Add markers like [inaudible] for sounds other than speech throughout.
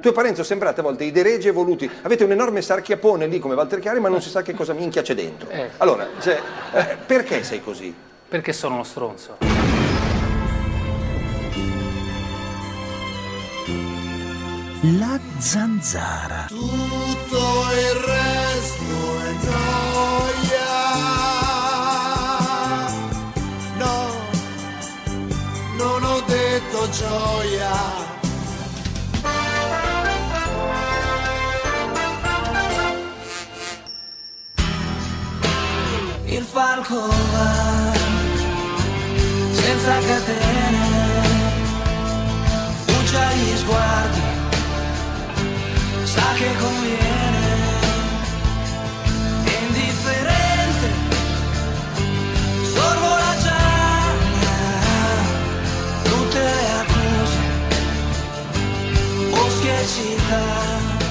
Tu e Parenzo sembrate a volte i deregi evoluti. Avete un enorme sarchiapone lì come Walter Chiari, ma non si sa che cosa minchia c'è dentro. Eh. Allora, cioè, eh, perché sei così? Perché sono uno stronzo. La zanzara. Tutto il resto è gioia. No, non ho detto gioia. Falco va senza catene, buccia gli sguardi, sa che conviene, è indifferente, sorvola già tutte le accuse, boschi e città.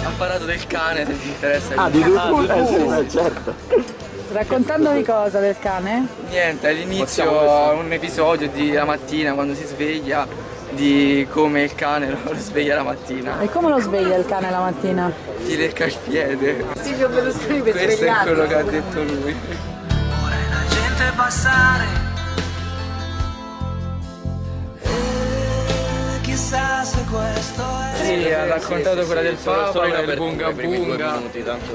Ha parlato del cane, se ti interessa. Ah, di Dudu? Eh, sì, eh, certo. Raccontandomi cosa del cane? Niente, all'inizio un episodio di la mattina quando si sveglia di come il cane [laughs] lo, sveglia la mattina. E come lo sveglia il cane la mattina? Gli lecca il piede. Silvio Berlusconi per Questo è quello che ha detto lui. la gente passare chissà se questo è Sì, ha raccontato quella del Papa e del Bunga Bunga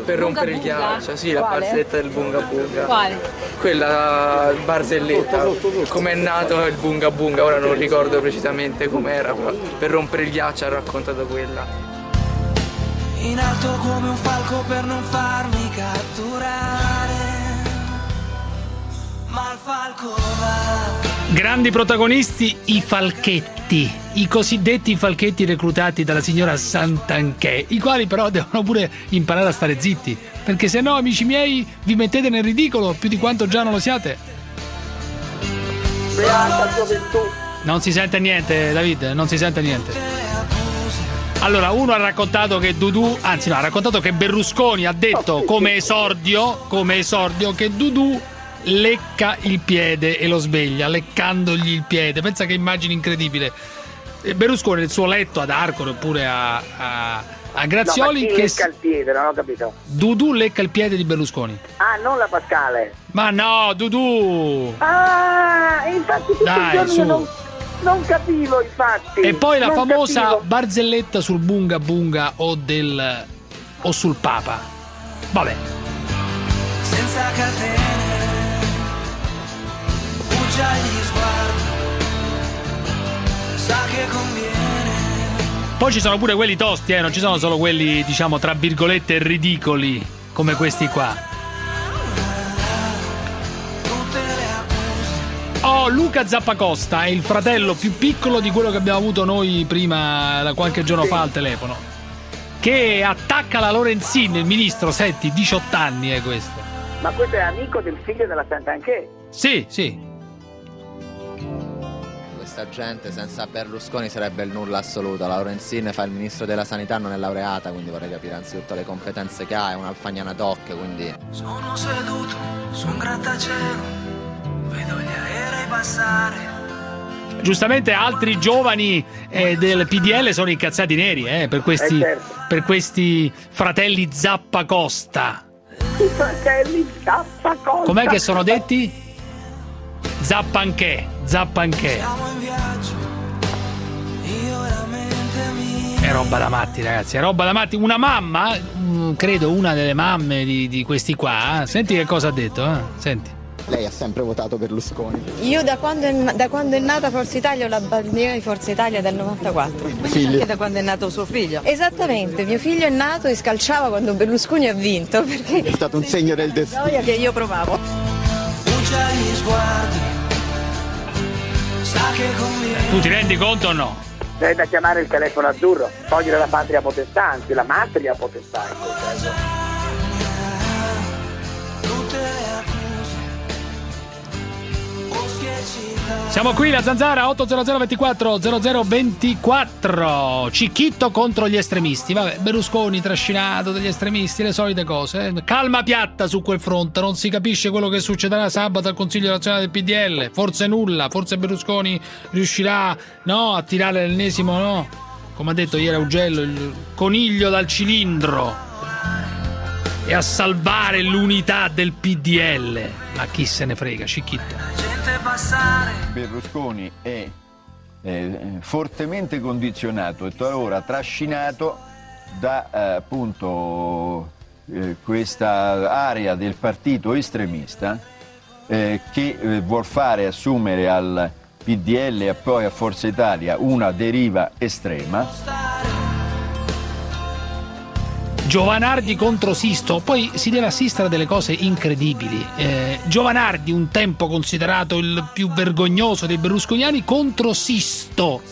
per rompere il ghiaccio. Sì, la barzelletta del Bunga Bunga. Quale? Quella barzelletta, come è nato il Bunga Bunga, ora non ricordo precisamente com'era, però per rompere il ghiaccio ha raccontato quella. in alto come un falco per non farmi catturare ma il falco va Grandi protagonisti i falchetti, i cosiddetti falchetti reclutati dalla signora Santanchè, i quali però [laughs] devono pure imparare a stare zitti, perché se no, amici miei, vi mettete nel ridicolo più di quanto già non lo siate. Beata gioventù. Non si sente niente, David, non si sente niente. Allora, uno ha raccontato che Dudu, anzi no, ha raccontato che Berlusconi ha detto come esordio, come esordio che Dudu lecca il piede e lo sveglia, leccandogli il piede. Pensa che immagine incredibile. E Berlusconi nel suo letto ad Arcore oppure a, a, a Grazioli no, ma chi che lecca il piede, non ho capito. Dudu lecca il piede di Berlusconi. Ah, non la Pascale. Ma no, Dudu! Ah, infatti tutti Dai, i giorni su. non, non capivo, infatti. E poi la Non famosa capivo. barzelletta sul bunga bunga o del o sul papa. Vabbè. senza catene bugia gli sguardi sa che conviene Poi ci sono pure quelli tosti, eh, non ci sono solo quelli, diciamo, tra virgolette ridicoli come questi qua. tutte le accuse Oh, Luca Zappacosta è il fratello più piccolo di quello che abbiamo avuto noi prima, da qualche giorno fa al telefono. Che attacca la Lorenzin, il ministro, senti, 18 anni è questo. Ma questo è amico del figlio della Santanchè. Sì, sì. Questa gente senza Berlusconi sarebbe il nulla assoluto. La Lorenzin fa il ministro della sanità, non è laureata, quindi vorrei capire anzitutto le competenze che ha, è un'alfagnana doc, quindi sono seduto su un grattacielo vedo gli aerei passare Giustamente altri giovani eh, del PDL sono incazzati neri eh, per, questi, Eh, certo. per questi fratelli Zappacosta. I fratelli Zappacosta. Com'è che sono detti? Mente mia È roba da matti, ragazzi, è roba da matti. Una mamma, mm, credo una delle mamme di, di questi qua, eh, senti che cosa ha detto, eh? Senti. lei ha sempre votato Berlusconi. Io da quando, è, da quando è nata Forza Italia ho la bandiera di Forza Italia dal 94. Figli. Anche da quando è nato suo figlio. Esattamente, mio figlio è nato e scalciava quando Berlusconi ha vinto, perché È stato un segno del destino. che io provavo. Bugia gli sguardi sa che conviene Tu ti rendi conto o no? È da chiamare il telefono azzurro, togliere la patria potestà, anzi la matria potestà. Siamo qui, la zanzara 800 24 0024. Cicchitto contro gli estremisti. Vabbè, Berlusconi trascinato dagli estremisti, le solite cose. eh. Calma piatta su quel fronte, non si capisce quello che succederà sabato al Consiglio nazionale del PDL. Forse nulla, forse Berlusconi riuscirà no, a tirare l'ennesimo no. come ha detto ieri Augello, il coniglio dal cilindro e a salvare l'unità del PDL. Ma chi se ne frega, Cicchitto. Berlusconi è eh, fortemente condizionato e talora trascinato da eh, appunto eh, questa area del partito estremista eh, che eh, vuol fare assumere al PDL e poi a Forza Italia una deriva estrema. Giovanardi contro Sisto, poi si deve assistere a delle cose incredibili. Eh, Giovanardi, un tempo considerato il più vergognoso dei berlusconiani, contro Sisto.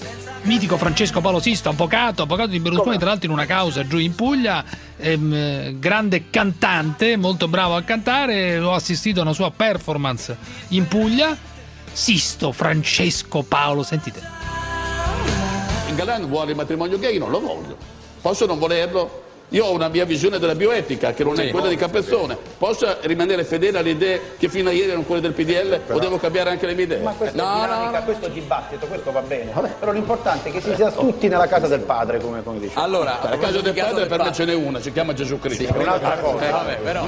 Mitico Francesco Paolo Sisto, avvocato, avvocato di Berlusconi, tra l'altro in una causa giù in Puglia, ehm, grande cantante, molto bravo a cantare, ho assistito a una sua performance in Puglia. Sisto Francesco Paolo, sentite. In Galan vuole il matrimonio gay, non lo voglio. Posso non volerlo? Io ho una mia visione della bioetica che non è Sì. quella di Capezzone. Posso rimanere fedele alle idee che fino a ieri erano quelle del PDL o devo cambiare anche le mie idee? Ma questa no, è no, dinamica, no. questo dibattito, questo va bene. Però l'importante è che si sia tutti nella casa del padre, come, come dice. Allora, la casa del padre per me ce n'è una, si chiama Gesù Cristo. Sì, è un'altra cosa. Eh, vabbè, però.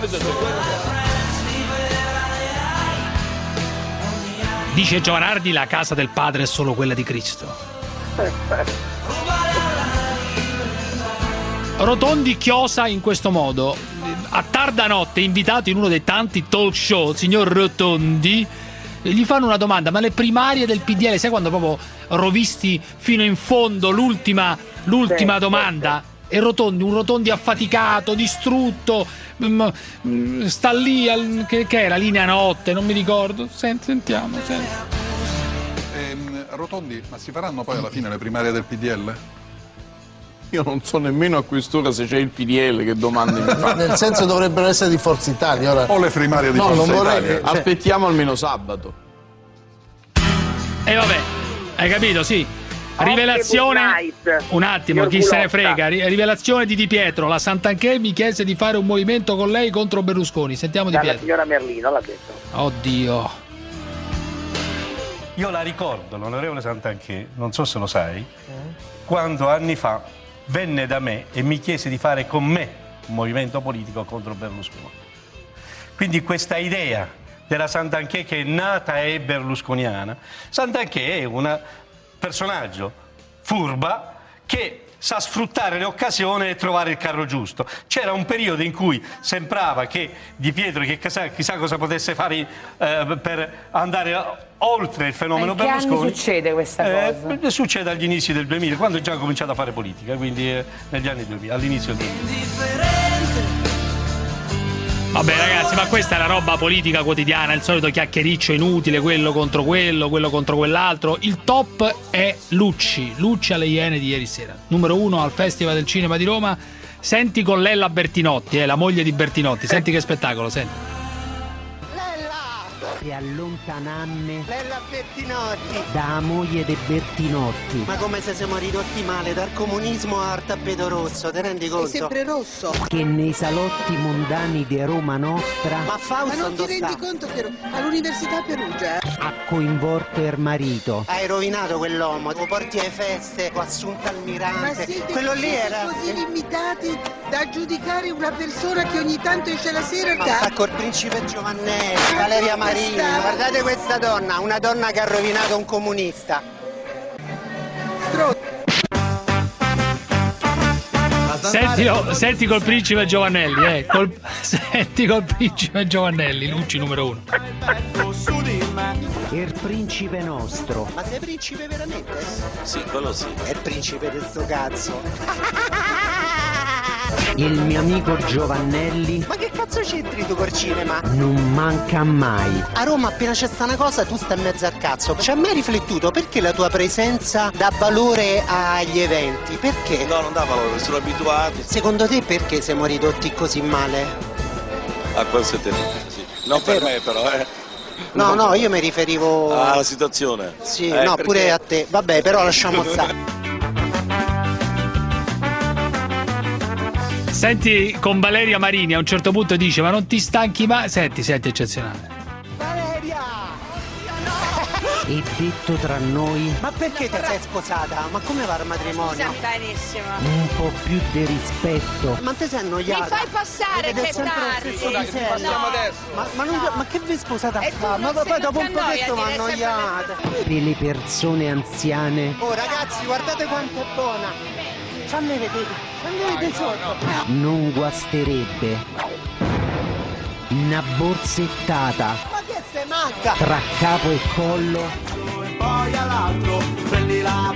Dice Giovanardi, la casa del padre è solo quella di Cristo. Rotondi chiosa in questo modo. A tarda notte, invitato in uno dei tanti talk show, il signor Rotondi, gli fanno una domanda, ma le primarie del PDL, sai quando proprio rovisti fino in fondo l'ultima, l'ultima Sì, domanda? E Rotondi, un Rotondi affaticato, distrutto, mm, mm, sta lì, al- che, che era linea notte, non mi ricordo. Senti, sentiamo, senti. Ehm, Rotondi, ma si faranno poi alla fine le primarie del PDL? [laughs] Io non so nemmeno a quest'ora se c'è il PDL che domande mi fa. Nel senso dovrebbero essere di Forza Italia. Ora... O le primarie di No, Forza non vorrei Italia. che- Aspettiamo almeno sabato. E vabbè, hai capito, sì. Rivelazione. Un attimo, chi se ne frega. Ri- Rivelazione di Di Pietro. La Sant'Anché mi chiese di fare un movimento con lei contro Berlusconi. Sentiamo Di Pietro. signora Merlino l'ha detto. Oddio. Io la ricordo, l'onorevole Santanché, non so se lo sai, quando anni fa venne da me e mi chiese di fare con me un movimento politico contro Berlusconi. Quindi questa idea della Santanché che è nata e berlusconiana, Santanché è un personaggio furba che sa sfruttare le occasioni e trovare il carro giusto. C'era un periodo in cui sembrava che Di Pietro che chissà, chissà cosa potesse fare eh, per andare oltre il fenomeno Ma in che Berlusconi. succede questa Eh, cosa? succede agli inizi del 2000, quando già ha cominciato a fare politica, quindi eh, negli anni 2000, all'inizio del 2000. Vabbè, ragazzi, ma questa è la roba politica quotidiana. Il solito chiacchiericcio inutile, quello contro quello, quello contro quell'altro. Il top è Lucci. Lucci alle Iene di ieri sera. Numero uno al Festival del Cinema di Roma. Senti con Lella Bertinotti, eh, la moglie di Bertinotti. Senti che spettacolo, senti. E allontanarne Bella Bertinotti. da moglie de Bertinotti. Ma come se siamo ridotti male dal comunismo al tappeto rosso, te rendi conto? Sei sempre rosso. Che nei salotti mondani di Roma Nostra Ma Fausto Ma non ti rendi sta? conto che all'Università Perugia ha coinvolto il marito. Hai rovinato quell'uomo, lo porti alle feste, lo assunto Ma almirante. siete, Quello lì era. così limitati da giudicare una persona che ogni tanto esce la sera Ma da... sta col principe Giovannelli, Valeria Marini. Guardate questa donna, una donna che ha rovinato un comunista. Sentilo- senti col principe Giovannelli, eh. Col- [laughs] senti col principe Giovannelli, Lucci numero uno. Il principe nostro. Ma sei principe veramente? Sì, quello sì. È il principe del sto cazzo. [laughs] Il mio amico Giovannelli Ma che cazzo c'entri tu col cinema? non manca mai. A Roma appena c'è sta una cosa tu stai in mezzo al cazzo. Ci hai mai riflettuto perché la tua presenza dà valore agli eventi? Perché? No, non dà valore, sono abituati Secondo te perché siamo ridotti così male? a questo tempo. Sì. Non per me però, eh. No, no, io mi riferivo... Ah, la situazione. Sì, Eh, no, perché- pure a te. Vabbè, però lasciamo stare. [laughs] Senti con Valeria Marini a un certo punto dice: Ma non ti stanchi mai? Senti, senti, eccezionale. E detto tra noi, Ma perché ti sei sposata? Ma come va il matrimonio? benissimo. un po' più di rispetto. Ma te sei annoiata? Mi fai passare, è che sempre lo tardi. stesso Dai, pisello. passiamo adesso. Ma, ma non- ma che vi sposate a fare? Ma poi dopo un pochetto mi a dire sempre annoiate. delle persone anziane Oh ragazzi, guardate quanto è buona. Fammi vedere, fammi vedere sotto. non guasterebbe una borsettata Ma che sei macca? tra capo e collo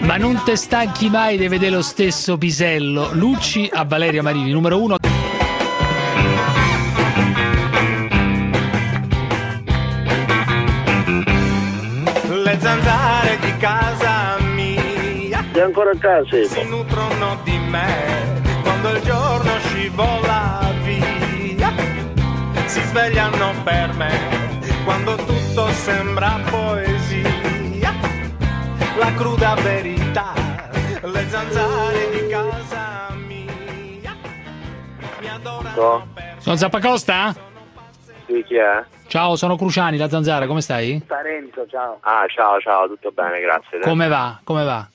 Ma non te stanchi mai di vedere lo stesso pisello. Lucci a Valeria Marini, numero uno. Le zanzare di casa ancora a casa? si nutrono di me quando il giorno scivola via. Si svegliano per me quando tutto sembra poesia. La cruda verità, le zanzare di casa mia mi adorano. Sono Zappacosta? Sì, chi è? Ciao, sono Cruciani, la zanzara, come stai? Parenzo, ciao. Ah, ciao, ciao, tutto bene, grazie. Come va? Come va?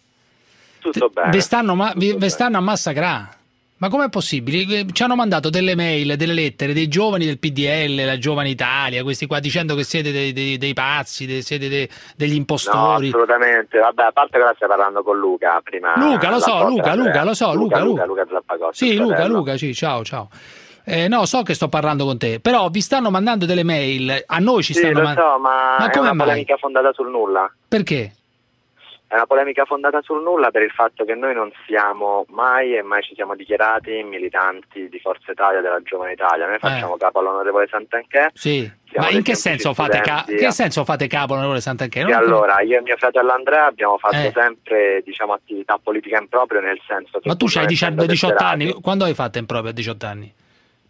Tutto bene. Vi stanno, ma- vi- vi stanno a massacrare. Ma com'è possibile? Eh, Ci hanno mandato delle mail, delle lettere dei giovani del PDL, la Giovane Italia, questi qua dicendo che siete dei, dei- dei pazzi, dei- siete dei- degli No, impostori. assolutamente. Vabbè, a parte che ora stai parlando con Luca prima. Luca, lo la so, Luca. Luca, lo so, Luca, Luca, Luca. Luca Zappacosta, Sì, Luca. Luca, sì, ciao, ciao. Eh, no, so che sto parlando con te, però vi stanno mandando delle mail, a noi ci Sì, stanno lo mandando... so, ma, Ma è una mai? polemica fondata sul nulla. Perché? È una polemica fondata sul nulla per il fatto che noi non siamo mai e mai ci siamo dichiarati militanti di Forza Italia della Giovane Italia. Noi facciamo capo all'onorevole Santanchè. Sì. Ma in che senso fate, ca- che senso fate capo, onorevole Santanchè? Non allora, io e mio fratello Andrea abbiamo fatto Eh. sempre diciamo, attività politica in proprio, nel senso che... Ma tu hai essendo 18 tesserati- anni, quando hai fatto in proprio a 18 anni?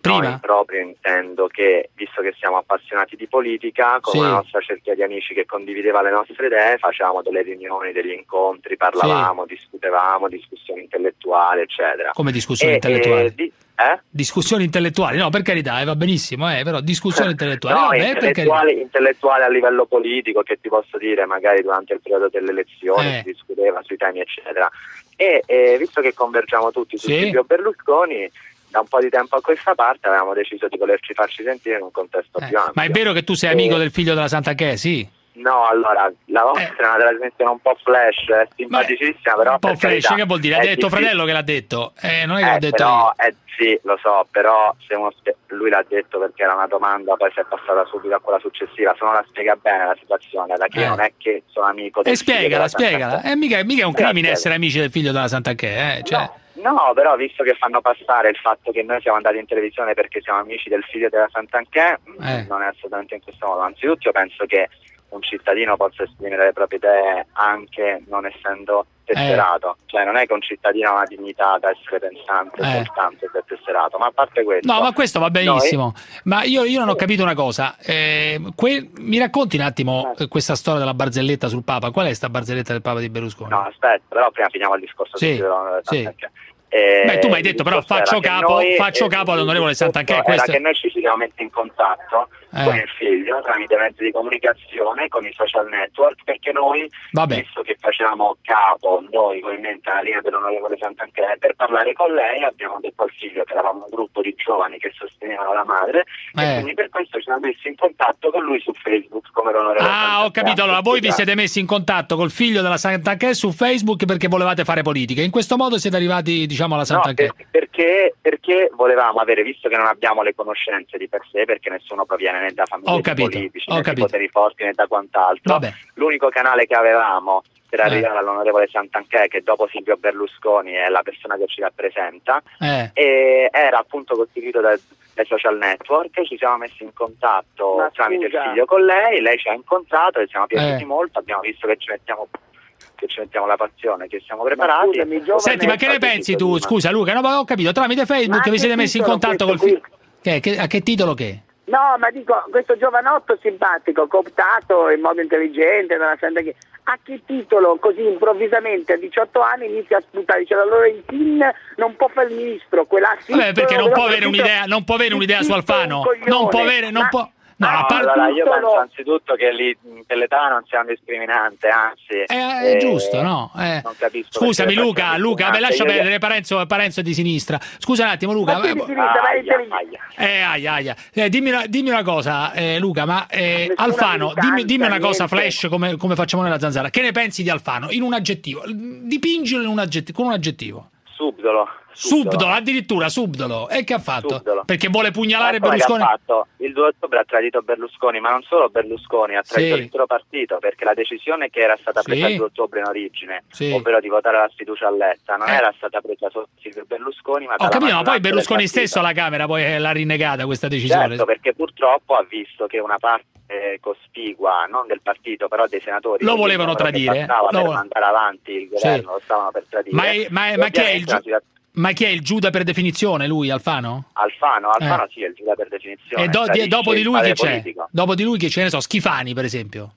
Prima? in proprio intendo che, visto che siamo appassionati di politica, con Sì. una nostra cerchia di amici che condivideva le nostre idee, facevamo delle riunioni, degli incontri, parlavamo, discutevamo, discussioni intellettuali, eccetera. Come discussioni E- intellettuali? e di- eh? Discussioni intellettuali, no, per carità, eh, va benissimo, eh, però discussioni [laughs] intellettuali, No, vabbè, intellettuali, intellettuali a livello politico, che ti posso dire, magari durante il periodo delle elezioni Eh. si discuteva sui temi, eccetera. E eh, visto che convergiamo tutti su Sì. Silvio Berlusconi, da un po' di tempo a questa parte avevamo deciso di volerci farci sentire in un contesto più ampio. Eh, Ma è vero che tu sei E- amico del figlio della Santa Che, sì? No, allora, la vostra è una trasmissione un po' flash, è simpaticissima, però Un po' flash, carità, che vuol dire? è Hai detto difficile- fratello che l'ha detto, eh, non è che eh, l'ho detto però, io. eh, sì, lo so, però se uno lui l'ha detto perché era una domanda, poi si è passata subito a quella successiva. Se uno la spiega bene la situazione, da che Eh. non è che sono amico del E figlio spiegala, della Santa spiegala. Eh, mica, mica è un crimine essere amici del figlio della Santa Che, eh? Cioè, No, però visto che fanno passare il fatto che noi siamo andati in televisione perché siamo amici del figlio della Sant'Anché, Eh. non è assolutamente in questo modo. Anzitutto io penso che un cittadino possa esprimere le proprie idee anche non essendo tesserato. Cioè non è che un cittadino ha una dignità da essere pensante Eh. soltanto se è tesserato, ma a parte questo... No, ma questo va noi- benissimo. Ma io, io non ho capito una cosa. Eh, mi racconti un attimo eh, questa storia della barzelletta sul Papa? Qual è sta barzelletta del Papa di Berlusconi? No, aspetta, però prima finiamo il discorso Sì, sì. Sant'Anché. Eh, Beh, tu mi hai detto, però faccio capo, noi- faccio eh, capo all'onorevole Sant'Anché. Era Questo... che noi ci siamo messi in contatto Eh. con il figlio tramite mezzi di comunicazione, con i social network, perché noi, Vabbè. visto che facevamo capo, noi coemente alla linea dell'onorevole Sant'Anché, per parlare con lei abbiamo detto al figlio che eravamo un gruppo di giovani che sostenevano la madre Eh. e quindi per questo ci siamo messi in contatto con lui su Facebook come l'onorevole Ah, ho Sant'Anché. capito. Allora, voi vi siete messi in contatto col figlio della Sant'Anché su Facebook perché volevate fare politica. In questo modo siete arrivati, diciamo, alla No, Sant'Anché. per- perché, perché volevamo avere, visto che non abbiamo le conoscenze di per sé, perché nessuno proviene né da famiglie capito, politici, ho né di capito. poteri forti, né da quant'altro, Vabbè. l'unico canale che avevamo per Eh. arrivare all'onorevole Sant'Anché, che dopo Silvio Berlusconi è la persona che ci rappresenta, Eh. e era appunto costituito da- dai social network, ci siamo messi in contatto Ma tramite scusa. il figlio con lei, lei ci ha incontrato e siamo piaciuti Eh. molto, abbiamo visto che ci mettiamo che ci mettiamo la passione, che siamo preparati. Senti, ma che ne pensi tu? Scusa, Luca, no, ma ho capito. Tramite Facebook Ma vi siete messi in contatto col figlio. Che, che- a che titolo che? No, ma dico, questo giovanotto simpatico, cooptato in modo intelligente dalla Santa Chiesa, a che titolo così improvvisamente a 18 anni inizia a sputare? Dice la Lorentin non può fare il ministro, quella sì. Vabbè, perché non può avere un'idea, non può avere un'idea su Alfano. Non può avere, non Ma- può, No, a parte- allora io penso no. anzitutto che, lì, che l'età non sia un discriminante, anzi... È, è eh, giusto, no? Eh. Non capisco Scusami Luca, Luca, vabbè, lascia discriminante. perdere, Parenzo, Parenzo è di sinistra. Scusa un attimo Luca. Ma di eh, sinistra, Aia, intelligente. aia. Eh, aia, aia. Eh, dimmi, una, dimmi una cosa, eh, Luca, ma eh, Alfano, dimmi, dimmi una cosa niente. flash come, come facciamo nella zanzara. Che ne pensi di Alfano? In un aggettivo. Dipingilo in un aggettivo, con un aggettivo. Subdolo. Subdolo, addirittura subdolo. E che ha fatto? Subdolo. Perché vuole pugnalare che Berlusconi? ha fatto? Il 2 ottobre ha tradito Berlusconi, ma non solo Berlusconi, ha tradito Sì. l'intero partito, perché la decisione che era stata presa Sì. il 2 ottobre in origine, Sì. ovvero di votare la sfiducia a Letta, non Eh. era stata presa solo Silvio Berlusconi, ma Ho capito, ma poi Berlusconi stesso alla Camera poi eh, l'ha rinnegata questa decisione. Certo, perché purtroppo ha visto che una parte cospigua, non del partito, però dei senatori, Lo volevano tradire, lo per mandare avanti il governo, lo stavano per tradire. Ma, è- ma è- ma chi è il situazione- ma chi è il Giuda per definizione, lui, Alfano? Alfano, Alfano Eh. sì, è il Giuda per definizione. E do- di- tradisce dopo di lui chi c'è? Dopo di lui chi c'è? Ne so, Schifani, per esempio.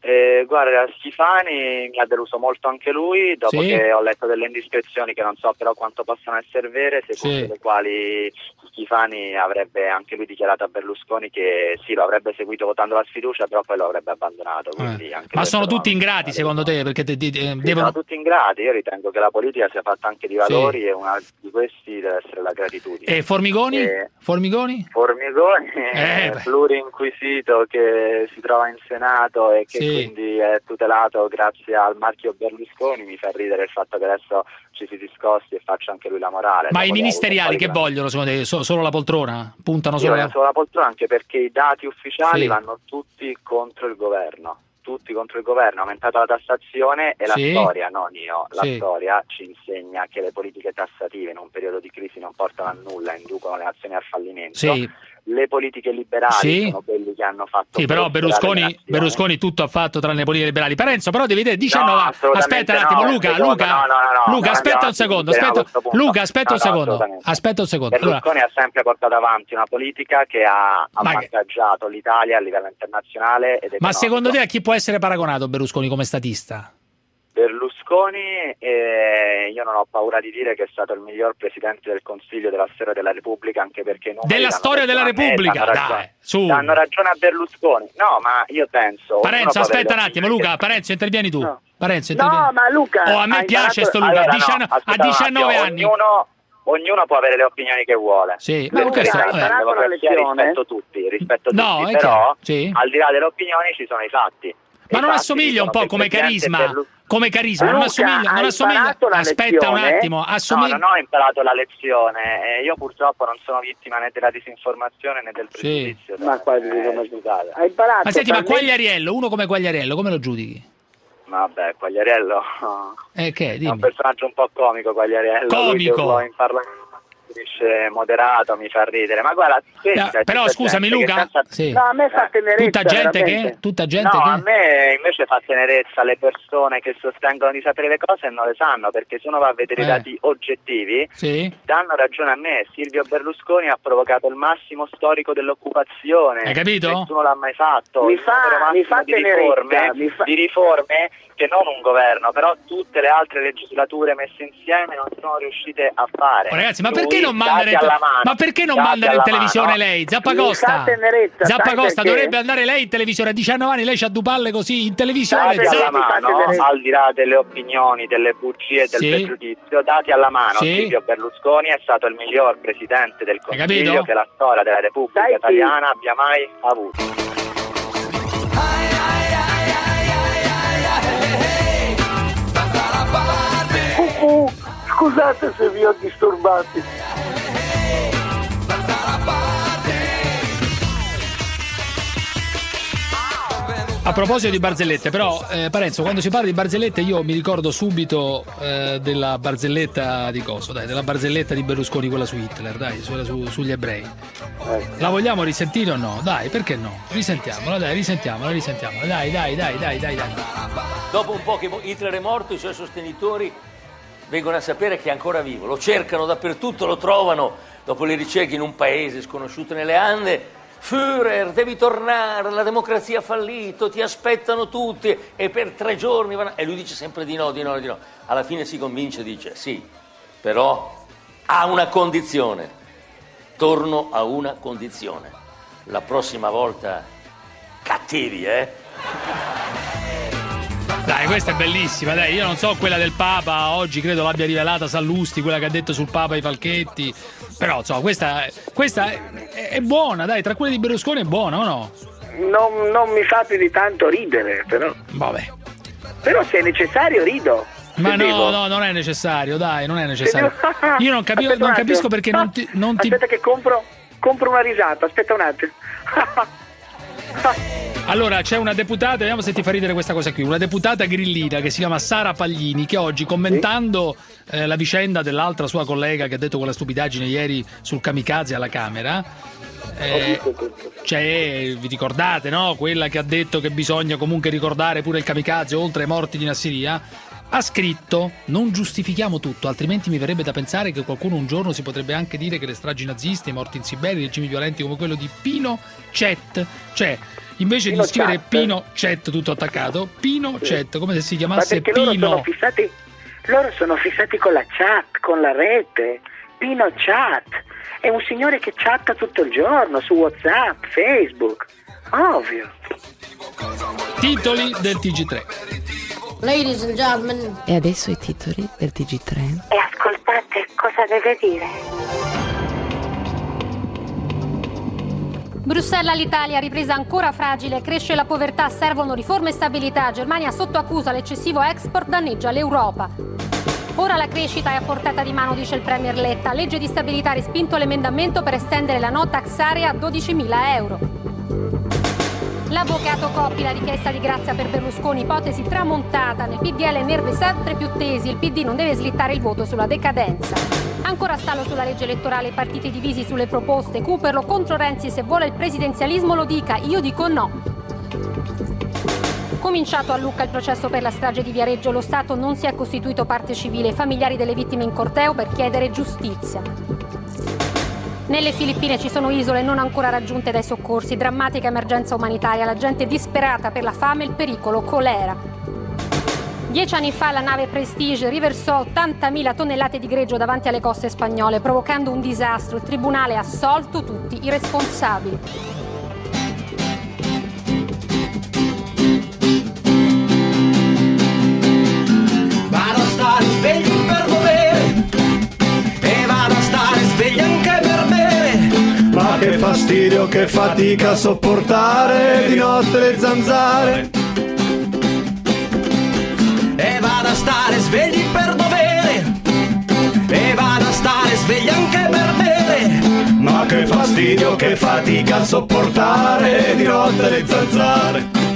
Eh, guarda, Schifani mi ha deluso molto anche lui, dopo Sì. che ho letto delle indiscrezioni che non so però quanto possano essere vere, secondo Sì. le quali Schifani avrebbe anche lui dichiarato a Berlusconi che sì, lo avrebbe seguito votando la sfiducia, però poi lo avrebbe abbandonato. Eh. Ma sono tutti ingrati secondo te? Perché te- te- te- Sì, devono... sono tutti ingrati, io ritengo che la politica sia fatta anche di valori e una di questi deve essere la gratitudine. E Formigoni? Eh, Formigoni? Formigoni, Eh, eh, beh. plurinquisito che si trova in Senato e che Sì. quindi è tutelato grazie al marchio Berlusconi, mi fa ridere il fatto che adesso ci si discosti e faccia anche lui la morale. Ma i ministeriali che vogliono secondo te? So- solo la poltrona? Puntano solo la... solo la poltrona anche perché i dati ufficiali Sì. vanno tutti contro il governo. Tutti contro il governo, ha aumentato la tassazione e la Sì. storia, non io, la Sì. storia ci insegna che le politiche tassative in un periodo di crisi non portano a nulla, inducono le nazioni al fallimento. Sì. Le politiche liberali Sì. sono quelli che hanno fatto Sì, però Berlusconi. Berlusconi tutto ha fatto tranne le politiche liberali. Parenzo, però devi vedere, dice No, aspetta un attimo, no, Luca, secondo- Luca, no, no, no, no, Luca, aspetta un secondo, aspetta. Luca, aspetta un secondo, aspetta un secondo. Allora, Berlusconi ha sempre portato avanti una politica che ha avvantaggiato l'Italia a livello internazionale ma secondo te a chi può essere paragonato Berlusconi come statista? Berlusconi, eh, io non ho paura di dire che è stato il miglior presidente del Consiglio della storia della Repubblica, anche perché numeri Della storia della ragione a me, Repubblica, danno ragione- dai, su. Danno ragione a Berlusconi. No, ma io penso. Parenzo, aspetta un attimo, Luca, Parenzo, intervieni tu. Parenzo, No, intervieni. ma Luca. Oh, a me piace imparato- sto Luca, Allora, no, dicianno- aspetta a un 19 attimo, anni. Ognuno, ognuno può avere le opinioni che vuole. Sì, ma questo- opinioni, eh. la democrazia lezione. rispetto tutti, rispetto No, tutti, è però chiaro, sì. al di là delle opinioni ci sono i fatti. Ma non assomiglia un po' come carisma? Come carisma, non Luca, assomiglia, non assomiglia. imparato la Aspetta un lezione? attimo, assomiglia. No, non ho imparato la lezione. eh, io purtroppo non sono vittima né della disinformazione né del pregiudizio. Ma qua eh, scusate. Hai imparato Ma senti, ma Quagliariello, uno come Quagliariello, come lo giudichi? Vabbè, Quagliariello Eh, che, è un personaggio un po' comico, Quagliariello. Comico. in Parlamento moderato, mi fa ridere. Ma guarda, questa No, però tutta scusami Luca, senza- sì. No, a me fa tenerezza. tutta gente veramente. che? Tutta gente no, che? a me invece fa tenerezza le persone che sostengono di sapere le cose e non le sanno, perché se uno va a vedere Eh. i dati oggettivi, Sì. danno ragione a me. Silvio Berlusconi ha provocato il massimo storico dell'occupazione. Hai capito? Nessuno l'ha mai fatto. Mi Il fa- mi massimo fa di riforme, mi fa- di riforme che non un governo, però tutte le altre legislature messe insieme non sono riuscite a fare. Oh, ragazzi, ma Lui, perché non in, mano, ma perché non mandano in televisione mano, lei? Zappacosta. Zappacosta dovrebbe andare lei in televisione a 19 anni, lei c'ha due palle così in televisione. dati alla mano, al di là delle opinioni, delle bugie e del Sì. pregiudizio, dati alla mano, Sì. Silvio Berlusconi è stato il miglior presidente del? Consiglio che la storia della Repubblica Sai chi? Italiana abbia mai avuto. Cucù, scusate se vi ho disturbati. A proposito di barzellette, però, eh, Parenzo, quando si parla di barzellette io mi ricordo subito eh, della barzelletta di Coso, dai, della barzelletta di Berlusconi, quella su Hitler, dai, quella su- sugli ebrei. La vogliamo risentire o no? Dai, perché no? Risentiamola, dai, risentiamola, risentiamola. Dai, dai, dai, dai, dai, dai. Dopo un po' che Hitler è morto, i suoi sostenitori vengono a sapere che è ancora vivo, lo cercano dappertutto, lo trovano dopo le ricerche in un paese sconosciuto nelle Ande. Führer, devi tornare, la democrazia ha fallito, ti aspettano tutti e per tre giorni vanno... E lui dice sempre di no, di no, di no. Alla fine si convince dice sì, però ha una condizione. Torno a una condizione. la prossima volta cattivi, eh? Dai, questa è bellissima, dai, io non so quella del Papa, oggi credo l'abbia rivelata Sallusti, quella che ha detto sul Papa i Falchetti, però insomma questa, questa è, è buona, dai, tra quelle di Berlusconi è buona o no? Non, non mi fa più di tanto ridere, però. Vabbè. Però se è necessario rido. Ma no, devo. no, non è necessario, dai, non è necessario. [laughs] Io non, capi- Aspetta un non capisco perché non ti... Non ti... Aspetta che compro, compro una risata, aspetta un attimo. [laughs] Allora, c'è una deputata, vediamo se ti fa ridere questa cosa qui, una deputata grillina che si chiama Sara Paglini che oggi commentando eh, la vicenda dell'altra sua collega che ha detto quella stupidaggine ieri sul kamikaze alla Camera, eh, cioè, vi ricordate, no? Quella che ha detto che bisogna comunque ricordare pure il kamikaze oltre ai morti di Nassiria. Ha scritto: Non giustifichiamo tutto, altrimenti mi verrebbe da pensare che qualcuno un giorno si potrebbe anche dire che le stragi naziste, i morti in Siberia, i regimi violenti come quello di Pino Chet, cioè invece Pino di scrivere Chat. Pino Chet tutto attaccato, Pino Sì. Chet, come se si Ma chiamasse perché loro sono Pino. fissati, loro sono fissati con la chat, con la rete. Pino chat. È un signore che chatta tutto il giorno su WhatsApp, Facebook. Ovvio. Titoli del TG3. Ladies and gentlemen. E adesso i titoli del TG3. E ascoltate cosa deve dire. Bruxelles all'Italia, ripresa ancora fragile, cresce la povertà, servono riforme e stabilità. Germania sotto accusa, l'eccessivo export danneggia l'Europa. Ora la crescita è a portata di mano, dice il Premier Letta. Legge di stabilità ha respinto l'emendamento per estendere la no tax area a 12.000 euro. L'avvocato Coppi, la richiesta di grazia per Berlusconi, ipotesi tramontata. Nel PDL nerve sempre più tesi, il PD non deve slittare il voto sulla decadenza. Ancora stallo sulla legge elettorale, partiti divisi sulle proposte. Cooperlo contro Renzi, se vuole il presidenzialismo lo dica, io dico no. Cominciato a Lucca il processo per la strage di Viareggio, lo Stato non si è costituito parte civile, familiari delle vittime in corteo per chiedere giustizia. Nelle Filippine ci sono isole non ancora raggiunte dai soccorsi, drammatica emergenza umanitaria, la gente disperata per la fame e il pericolo colera. Dieci anni fa la nave Prestige riversò 80.000 tonnellate di greggio davanti alle coste spagnole, provocando un disastro. Il tribunale ha assolto tutti i responsabili. Vado a stare svegli per dovere che fastidio, che fatica a sopportare di notte le zanzare. E vado a stare svegli per dovere e vado a stare svegli anche per bere. Ma che fastidio, che fatica a sopportare di notte le zanzare.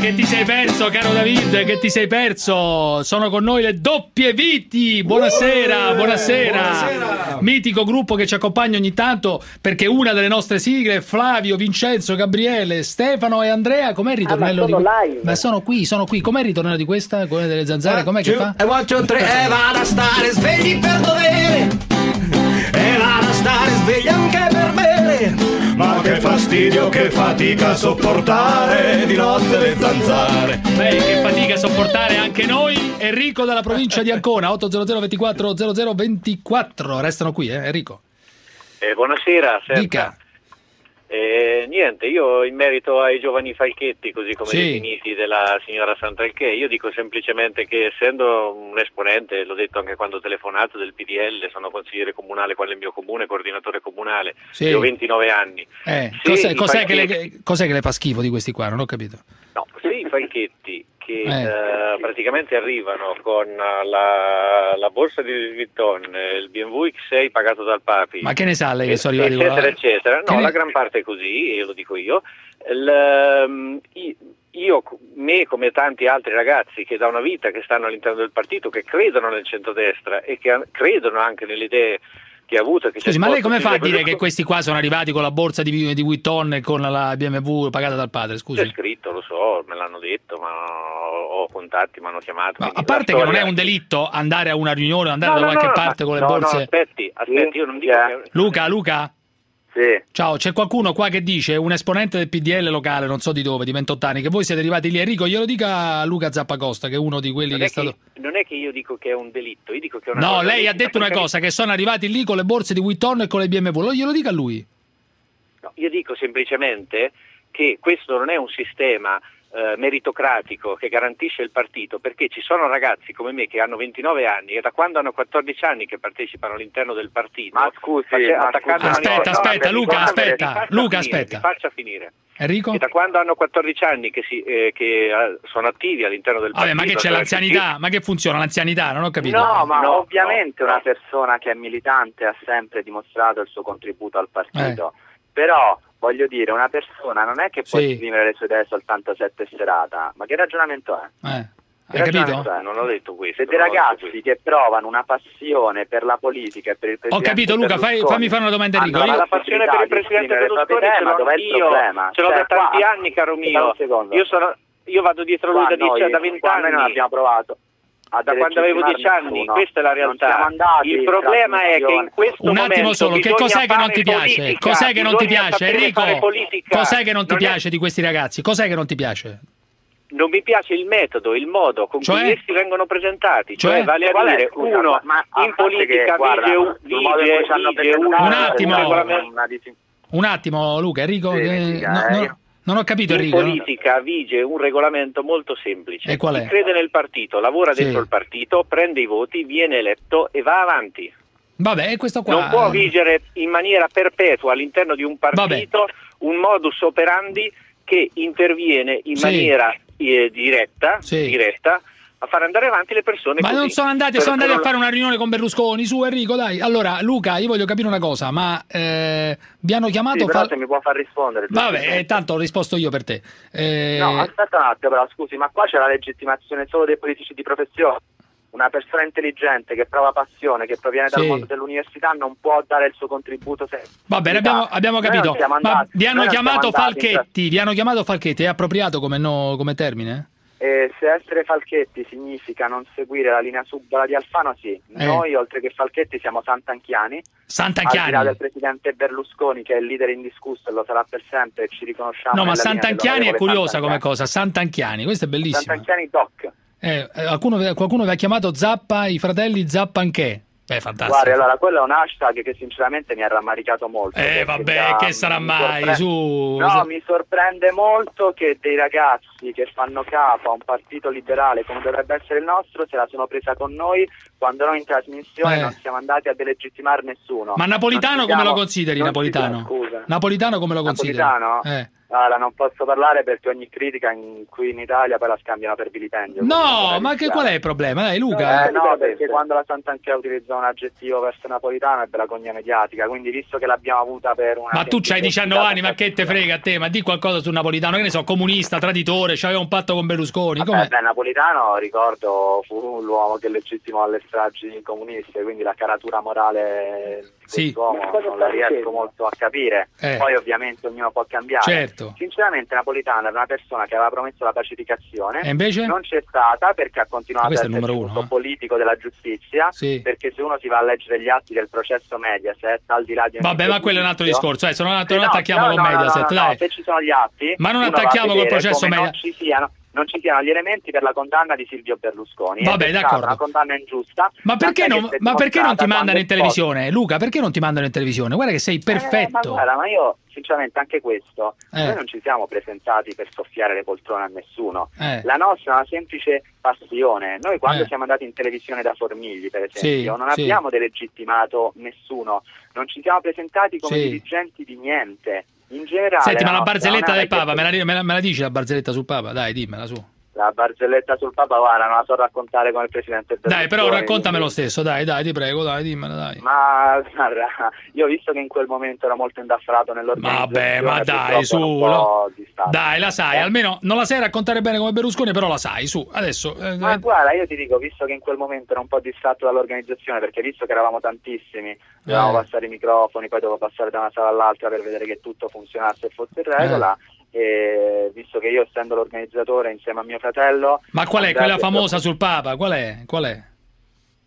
Che ti sei perso, caro David, che ti sei perso. Sono con noi le doppie viti. Buonasera, buonasera. buonasera. Mitico gruppo che ci accompagna ogni tanto perché una delle nostre sigle è Flavio, Vincenzo, Gabriele, Stefano e Andrea. Com'è il ritornello sono di live. Ma sono qui, sono qui. Com'è il ritornello di questa? Quella delle zanzare? Com'è che fa? E one, two, three, e vado a stare svegli per dovere e vado a stare svegli anche per bere. Ma che fastidio, che fatica a sopportare di notte le zanzare. Beh, che fatica a sopportare anche noi. Enrico dalla provincia di Ancona, 800 24 00 24. Restano qui, eh, Enrico. Eh, buonasera, senta. Dica. Eh, niente, io in merito ai giovani falchetti, così come Sì. definiti della signora Santalché, io dico semplicemente che essendo un esponente, l'ho detto anche quando ho telefonato del PDL, sono consigliere comunale qua nel mio comune, coordinatore comunale, Sì. ho 29 anni. Eh, cos'è, cos'è che falchetti- le, cos'è che le fa schifo di questi qua? Non ho capito. No, sì, i falchetti che Eh. eh, praticamente arrivano con la, la borsa di Louis Vuitton, il BMW X6 pagato dal Papi, Ma che ne sa lei che sono arrivati eccetera, eccetera. Che No, ne- la gran parte è così, e lo dico io. Il, ehm, io, me come tanti altri ragazzi che da una vita che stanno all'interno del partito, che credono nel centrodestra e che credono anche nelle idee che ha avuto. Che Scusi, c'è ma lei come fa a dire che Berlusconi- questi qua sono arrivati con la borsa di, di Vuitton e con la BMW pagata dal padre? Scusi. C'è scritto, lo so, me l'hanno detto, ma ho, contatti, mi hanno chiamato. Ma a parte che non è un delitto andare a una riunione, andare No, da no, qualche no, parte ma- con le no, no, borse. aspetti, aspetti, io non dico che... Luca, Luca? Sì. Ciao, c'è qualcuno qua che dice, un esponente del PDL locale, non so di dove, di Ventottani, che voi siete arrivati lì. Enrico, glielo dica a Luca Zappacosta, che è uno di quelli Non che è, stato... che, non è che io dico che è un delitto, io dico che è una No, lei ha detto una cosa, che sono arrivati lì con le borse di Vuitton e con le BMW. Lo- Glielo dica a lui. No, io dico semplicemente che questo non è un sistema eh, meritocratico che garantisce il partito, perché ci sono ragazzi come me che hanno 29 anni e da quando hanno 14 anni che partecipano all'interno del partito. Ma scusi, ma Aspetta, no, aspetta, per Luca, aspetta, Luca, finire, aspetta. faccia finire. Enrico? E da quando hanno 14 anni che, si- eh, che, eh, sono attivi all'interno del Vabbè, partito. ma che c'è il l'anzianità? Ma che funziona l'anzianità? Non ho capito. No, ma No, ovviamente no, una persona che è militante ha sempre dimostrato il suo contributo al partito. Eh. Però, voglio dire, una persona non è che può Sì. esprimere le sue idee soltanto a sette serata. Ma che ragionamento è? Eh, Che Hai capito? ragionamento è? Non ho detto questo. Se dei ho ragazzi che provano una passione per la politica e per il Ho presidente capito Luca, fai- fammi fare una domanda a Enrico. Io- la passione per il presidente Berlusconi ce ma l'ho dov'è il anch'io, problema? ce l'ho Cioè, da tanti qua- anni, caro mio. Io, sono, io vado dietro lui da, noi- da qua 20 noi non anni. abbiamo provato a Da quando avevo 10 delegittimare anni, nessuno. questa è la realtà. Il problema è che in questo Un attimo momento solo, che cos'è che non ti piace? politica, Cos'è che non ti piace, Enrico? Cos'è che non ti Non è- piace di questi ragazzi? Cos'è che non ti piace? Non mi piace il metodo, il modo con Cioè? cui essi vengono presentati. Cioè, Cioè? vale a Qual è, dire, scusa, uno, ma- in politica vige, un- sul modo in vige, cui ci hanno vige presentato, Un attimo. un attimo Luca, Enrico, Sì, che- sì, no, eh, no, non ho capito In Enrico. politica vige un regolamento molto semplice. E qual è? Chi crede nel partito, lavora Sì. dentro il partito, prende i voti, viene eletto e va avanti. Vabbè, questo qua... Non può vigere in maniera perpetua all'interno di un partito un modus operandi che interviene in Sì. maniera eh, diretta, Sì. diretta a far andare avanti le persone Ma così. non sono andati, sono andati a fare una riunione con Berlusconi, su Enrico, dai. Allora, Luca, io voglio capire una cosa, ma eh, vi hanno Sì, chiamato... Fal- se mi può far rispondere. Vabbè, eh, tanto ho risposto io per te. Eh, No, aspetta un attimo, però scusi, ma qua c'è la legittimazione solo dei politici di professione. Una persona intelligente che prova passione, che proviene dal Sì. mondo dell'università, non può dare il suo contributo se... Va bene, abbiamo, abbiamo capito. Ma vi hanno chiamato siamo andati Falchetti, vi hanno chiamato Falchetti, è appropriato come, no- come termine? E se essere Falchetti significa non seguire la linea subdola di Alfano, sì. Eh. Noi, oltre che Falchetti, siamo Sant'Anchiani. Al di là Sant'Anchiani. del presidente Berlusconi, che è il leader indiscusso e lo sarà per sempre, ci riconosciamo. No, ma Sant'Anchiani è curiosa come Sant'Anchiani. cosa. Sant'Anchiani, questa è bellissima. Sant'Anchiani Doc. Eh, eh, qualcuno, qualcuno vi ha chiamato Zappa, i fratelli Zappanché. Beh, fantastico. Guardi, allora, quello è un hashtag che sinceramente mi ha rammaricato molto. Eh, vabbè, che sarà mai, sorpre- su. No, mi sorprende molto che dei ragazzi che fanno capo a un partito liberale come dovrebbe essere il nostro se la sono presa con noi quando noi in trasmissione Eh. non siamo andati a delegittimare nessuno. Ma Napolitano come lo consideri, Napolitano? Napolitano come lo consideri? Napolitano? Eh. Allora, non posso parlare perché ogni critica in, qui in Italia poi la scambiano per vilipendio. No, ma che, qual è il problema? Dai, Luca. Eh, no, perché quando la Sant'Anchea utilizza un aggettivo verso Napolitano è bella cogna mediatica, quindi visto che l'abbiamo avuta per una... Ma tu c'hai 19 anni, ma che te frega a te? Ma di qualcosa su Napolitano, che ne so, comunista, traditore, c'aveva un patto con Berlusconi. Eh, Come? beh, Napolitano, ricordo, fu l'uomo che legittimò le stragi comuniste, quindi la caratura morale Sì. quest'uomo non la riesco molto a capire. Eh. Poi ovviamente ognuno può cambiare. Certo. Sinceramente Napolitano era una persona che aveva promesso la pacificazione, E invece? non c'è stata perché ha continuato Ma a il essere numero uso uno, eh. politico della giustizia, Sì. perché se uno si va a leggere gli atti del processo Mediaset, al di là di Vabbè, ma quello è un altro discorso. Adesso non, non Sì, no, attacchiamo no, con no, no, Mediaset, no, no, dai. se ci sono gli atti, Ma non attacchiamo col processo come Media- Non ci siano gli elementi per la condanna di Silvio Berlusconi. Vabbè, Ed è stata d'accordo. Una condanna ingiusta. Ma perché, non, ma perché non ti mandano in televisione? Luca, perché non ti mandano in televisione? Guarda che sei Eh, ma perfetto. guarda, ma io sinceramente anche questo, Eh. noi non ci siamo presentati per soffiare le poltrone a nessuno. Eh. La nostra è una semplice passione. Noi quando Eh. siamo andati in televisione da Formigli, per esempio, Sì, non sì. abbiamo delegittimato nessuno, non ci siamo presentati come Sì. dirigenti di niente. In generale, Senti, ma la barzelletta del che- Papa, me la, me la- me la dici la barzelletta sul Papa? Dai, dimmela su. La barzelletta sul Papa, guarda, non la so raccontare come il presidente Dai, però raccontamelo quindi- stesso, dai, dai, ti prego, dai, dimmela, dai. Ma guarda, io ho visto che in quel momento ero molto indaffarato nell'organizzazione. Vabbè, ma dai, su. ero un po' no. Dai, la sai, Eh. almeno non la sai raccontare bene come Berlusconi, però la sai, su. Adesso eh, Ma guarda, io ti dico, visto che in quel momento ero un po' distratto dall'organizzazione, perché visto che eravamo tantissimi, dovevamo Eh. passare i microfoni, poi dovevo passare da una sala all'altra per vedere che tutto funzionasse e fosse in regola, Eh. E visto che io essendo l'organizzatore insieme a mio fratello... Ma qual è quella famosa sul Papa? Qual è? Qual è?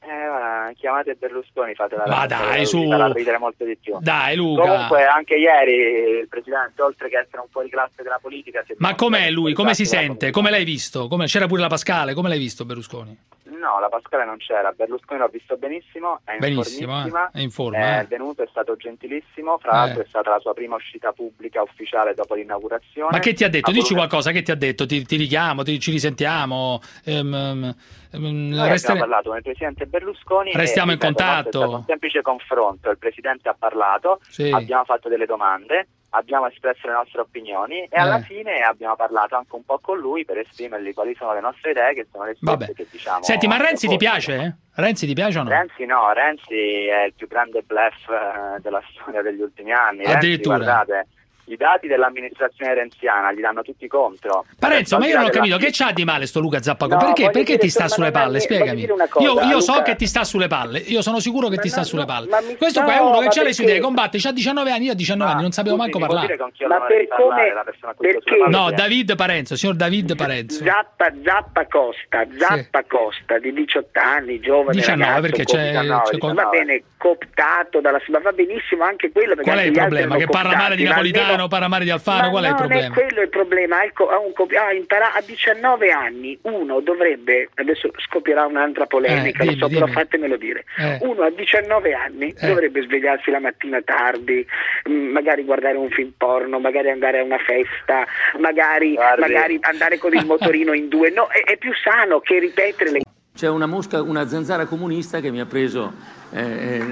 Eh, chiamate Berlusconi fate la Ma dai, su. farà ridere molto di più. Dai, Luca. Comunque anche ieri il Presidente, oltre che essere un po' di classe della politica... Ma com'è lui? Come si sente? Come l'hai visto? Come- C'era pure la Pascale, come l'hai visto Berlusconi? No, la Pascale non c'era, Berlusconi l'ho visto benissimo, è Benissimo, eh, è in forma, è eh. venuto, è stato gentilissimo, fra Eh. l'altro è stata la sua prima uscita pubblica ufficiale dopo l'inaugurazione. Ma che ti ha detto? Dici voluto- qualcosa, che ti ha detto? Ti, ti richiamo, ti- ci risentiamo? Ehm, ehm, Noi restare- abbiamo parlato con il Presidente Berlusconi Restiamo in contatto. È stato un semplice confronto, il Presidente ha parlato, Sì. abbiamo fatto delle domande, abbiamo espresso le nostre opinioni e Eh. alla fine abbiamo parlato anche un po' con lui per esprimergli quali sono le nostre idee che sono le stesse che diciamo... Senti, ma Renzi ti piace? eh? Renzi ti piace o no? Renzi no, Renzi è il più grande bluff eh, della storia degli ultimi anni. Renzi, Addirittura. guardate, i dati dell'amministrazione renziana gli danno tutti contro. Parenzo, ma io non ho capito, della- che c'ha di male sto Luca Zappaco? No, perché perché ti sta sulle palle? voglio Spiegami. cosa, io io so Luca. che ti sta sulle palle, io sono sicuro che ti sta no, sulle no, palle. ma mi- Questo qua è no, uno che ma ha le sue idee, combatte, c'ha 19 anni, io ho 19 anni, non sapevo manco parlare. Ma per come- perché- No? David Parenzo, signor David Parenzo. Zappa, Zappa Costa, Zappa Costa di 18 anni, giovane 19, ragazzo, perché c'è- cooptato, c'è qual- va bene, cooptato dalla ma va benissimo anche quello perché Qual è il problema? Che parla male di Napolitano, almeno- parla male di Alfano, Ma qual è il no, problema? Non è quello il problema, ha, imparato a 19 anni, uno dovrebbe, adesso scoprirà un'altra polemica, Eh, lo dimmi, so, però dimmi. fatemelo dire, Eh. uno a 19 anni Eh. dovrebbe svegliarsi la mattina tardi, mh, magari guardare un film porno, magari andare a una festa, magari, Guardi. magari andare con il motorino in due, no, è, è più sano che ripetere le C'è una mosca, una zanzara comunista che mi ha preso. eh,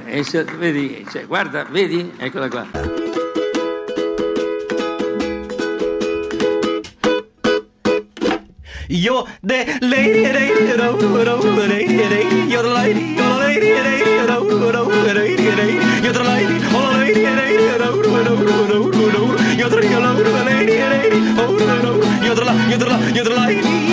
eh, e se- vedi, cioè, guarda, vedi? Eccola qua. You're the lady, lady, lady, lady. You're the lady, you're the lady, lady, lady, lady. You're the lady, oh, lady, lady. You're the lady, lady, oh. You're the la- you're the la- you're the lady.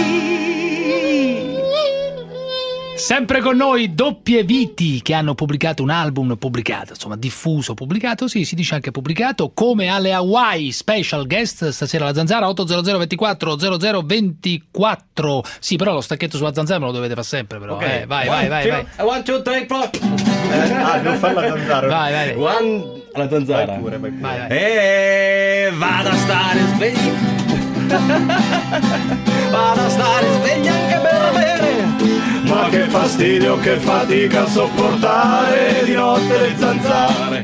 Sempre con noi Doppie Viti che hanno pubblicato un album pubblicato, insomma diffuso, pubblicato, sì, si dice anche pubblicato, come alle Hawaii Special Guest, stasera la zanzara 800 24 0024. Sì, però lo stacchetto sulla zanzara me lo dovete fare sempre però, eh, vai, vai, vai, vai. One, two, three, four. ah, devo farla zanzara. Vai, vai. One, alla zanzara. Vai pure, vai pure. Vai, vai. E vado a stare sveglio. [laughs] vado a stare sveglio anche bere. Ma che fastidio, che fatica a sopportare di notte le zanzare.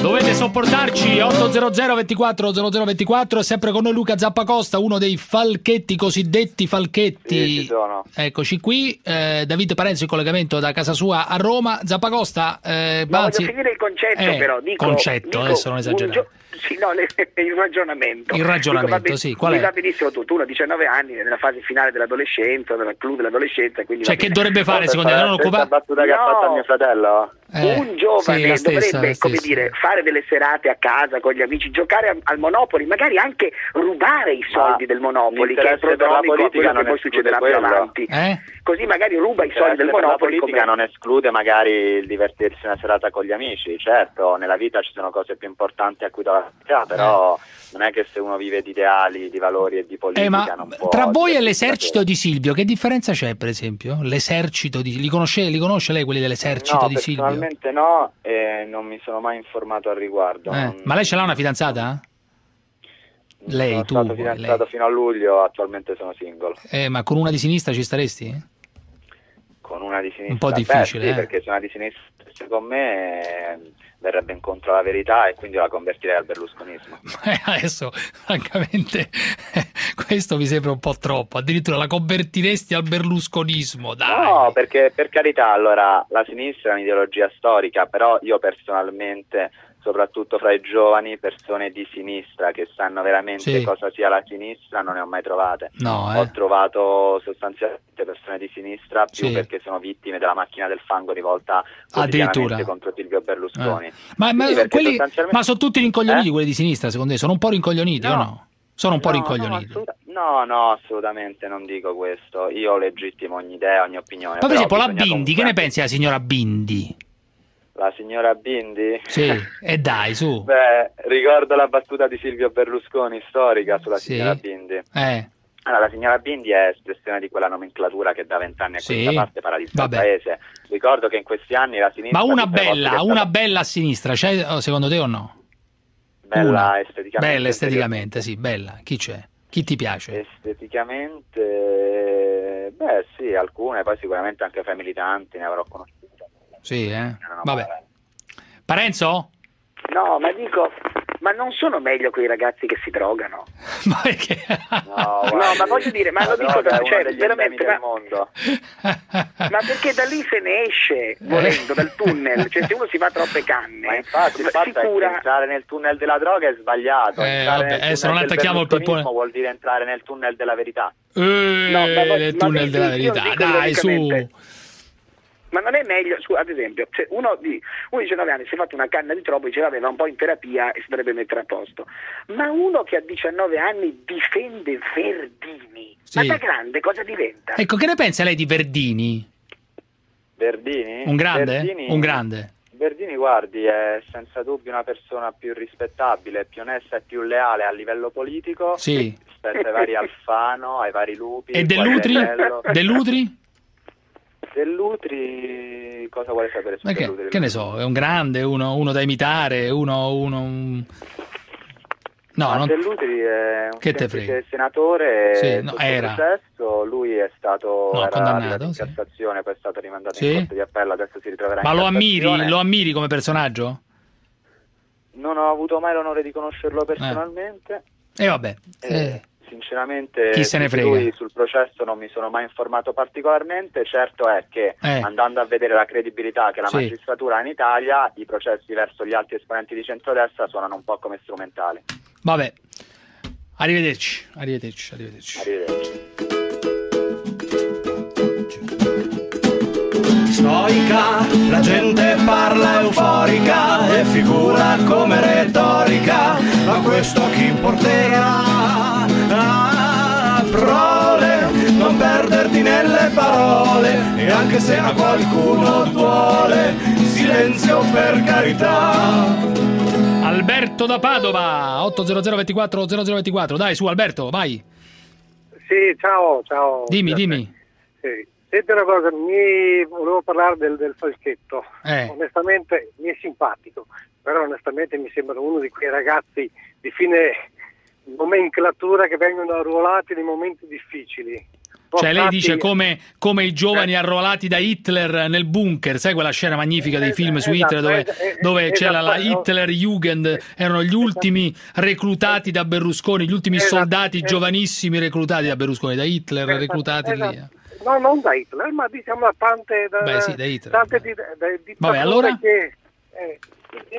Dovete sopportarci 800 24 0024 sempre con noi Luca Zappacosta, uno dei falchetti cosiddetti falchetti. Sì, ci sono. Eccoci qui, eh, Davide Parenzo in collegamento da casa sua a Roma. Zappacosta, eh, Ma anzi- voglio finire il concetto Eh, però, dico, concetto, dico adesso non un esagerare. Sì, no, le- [laughs] il ragionamento. Il ragionamento, Dico, va sì, qual mi va benissimo tu, tu a 19 anni, nella fase finale dell'adolescenza, nella clou dell'adolescenza, quindi Cioè, che dovrebbe fare secondo te? Non la stessa occupa- battuta che ha No. fatto a mio fratello? Eh, un giovane sì, la stessa, dovrebbe la come dire, fare delle serate a casa con gli amici, giocare a- al Monopoli, magari anche rubare i soldi del Monopoli, che è la prodromico a politica quello che non poi succederà più avanti. Eh? Così magari ruba i soldi del per la Monopoli politica come... non esclude magari il divertirsi una serata con gli amici, certo, nella vita ci sono cose più importanti a cui dare priorità, però non è che se uno vive di ideali, di valori e di politica Eh, ma non può tra voi e l'esercito di Silvio, che differenza c'è, per esempio? L'esercito di li conosce, li conosce lei quelli dell'esercito No, di Silvio? personalmente no, e non mi sono mai informato al riguardo. Eh, Non- Ma lei ce l'ha una fidanzata? Lei, sono tu, stato fidanzato lei. fino a luglio, attualmente sono single. Eh, ma con una di sinistra ci staresti? Con una di sinistra. Un po' Beh, difficile, sì, eh. perché se una di sinistra con me eh, verrebbe incontro alla verità e quindi la convertirei al berlusconismo. [laughs] Eh, adesso, francamente, [laughs] questo mi sembra un po' troppo. Addirittura la convertiresti al berlusconismo, dai. No, perché per carità, allora la sinistra è un'ideologia storica, però io personalmente, soprattutto fra i giovani, persone di sinistra che sanno veramente Sì. cosa sia la sinistra, non ne ho mai trovate. No, eh. Ho trovato sostanzialmente persone di sinistra più Sì. perché sono vittime della macchina del fango rivolta Addirittura. contro Silvio Berlusconi. Eh. Ma, ma Sì, quelli- sostanzialmente- ma sono tutti rincoglioniti Eh? quelli di sinistra, secondo te? Sono un po' rincoglioniti o No. no? Sono un po' No, rincoglioniti. No, no, no, assolutamente non dico questo. Io legittimo ogni idea, ogni opinione. Ma per esempio la Bindi, che comunque- ne pensi della signora Bindi? La signora Bindi? Sì, e dai, su. [laughs] Beh, ricordo la battuta di Silvio Berlusconi, storica, sulla Sì. signora Bindi. Eh, Allora, la signora Bindi è espressione di quella nomenclatura che da vent'anni a Sì. questa parte paralizza il paese. Ricordo che in questi anni la sinistra... Ma una bella, è una bella a sinistra, c'è oh, secondo te o no? bella una. esteticamente. Bella esteticamente, sì, bella. Chi c'è? Chi ti piace? Esteticamente, beh sì, alcune, poi sicuramente anche fra i militanti ne avrò conosciute. Sì, eh? Vabbè. Parenzo? No, ma dico, ma non sono meglio quei ragazzi che si drogano? [laughs] Ma perché? No, No, ma voglio dire, ma la lo dico da, è cioè, veramente, ma, mondo. [laughs] ma perché da lì se ne esce volendo dal tunnel, cioè se uno si fa troppe canne, Ma infatti, il fatto è sicura entrare nel tunnel della droga è sbagliato. Eh, vabbè, adesso tunnel non attacchiamo il pippone. vuol dire entrare nel tunnel della verità. Eh, No, ma- ma- nel tunnel della verità, dai, su. Ma non è meglio, su, ad esempio, se uno di, uno di 19 anni si è fatto una canna di troppo, dice vabbè va un po' in terapia e si dovrebbe mettere a posto. Ma uno che a 19 anni difende Verdini, ma Sì. da grande cosa diventa? Ecco, che ne pensa lei di Verdini? Verdini? Un grande? Verdini, Un grande. Verdini, guardi, è senza dubbio una persona più rispettabile, più onesta e più leale a livello politico. Sì. Rispetto ai vari Alfano, ai vari Lupi. E Dell'Utri? Dell'Utri? Dell'Utri, cosa vuole sapere su Ma che, Dell'Utri? che ne so, è un grande, uno, uno da imitare, uno... uno un- No, Ma non... Dell'Utri è un Che semplice senatore Sì, no, era. processo, lui è stato No, condannato, in sì. Cassazione, poi è stato rimandato Sì? in corte di appello, adesso si ritroverà Ma in lo ammiri, lo ammiri come personaggio? Non ho avuto mai l'onore di conoscerlo personalmente. E vabbè. e eh, Sinceramente, Chi se ne frega? lui sul processo non mi sono mai informato particolarmente. Certo è che Eh. andando a vedere la credibilità che la Sì. magistratura ha in Italia, i processi verso gli altri esponenti di centrodestra suonano un po' come strumentali. vabbè. Arrivederci, arrivederci, arrivederci. Arrivederci. Stoica, la gente parla euforica e figura come retorica, ma questo chi importerà? Ah, prole, non perderti nelle parole, e anche se a qualcuno duole, silenzio per carità. Alberto da Padova, 800 24 0024. Dai, su Alberto, vai. Sì, ciao, ciao. Dimmi, dimmi. Sì. Senti una cosa, mi volevo parlare del, del falchetto. Eh. Onestamente mi è simpatico, però onestamente mi sembra uno di quei ragazzi di fine nomenclatura che vengono arruolati nei momenti difficili. Cioè lei Portati- dice come, come i Eh. giovani arruolati da Hitler nel bunker, sai quella scena magnifica dei film su esatto, Hitler dove, es- dove es- c'era la esatto. Hitler Jugend, erano gli ultimi reclutati da Berlusconi, gli ultimi Esatto, soldati es- giovanissimi reclutati da Berlusconi, da Hitler Esatto, reclutati lì. esatto. No, non da Hitler, ma diciamo da tante, da, Beh, sì, da Hitler. tante di, da- dittature Vabbè, allora? che eh,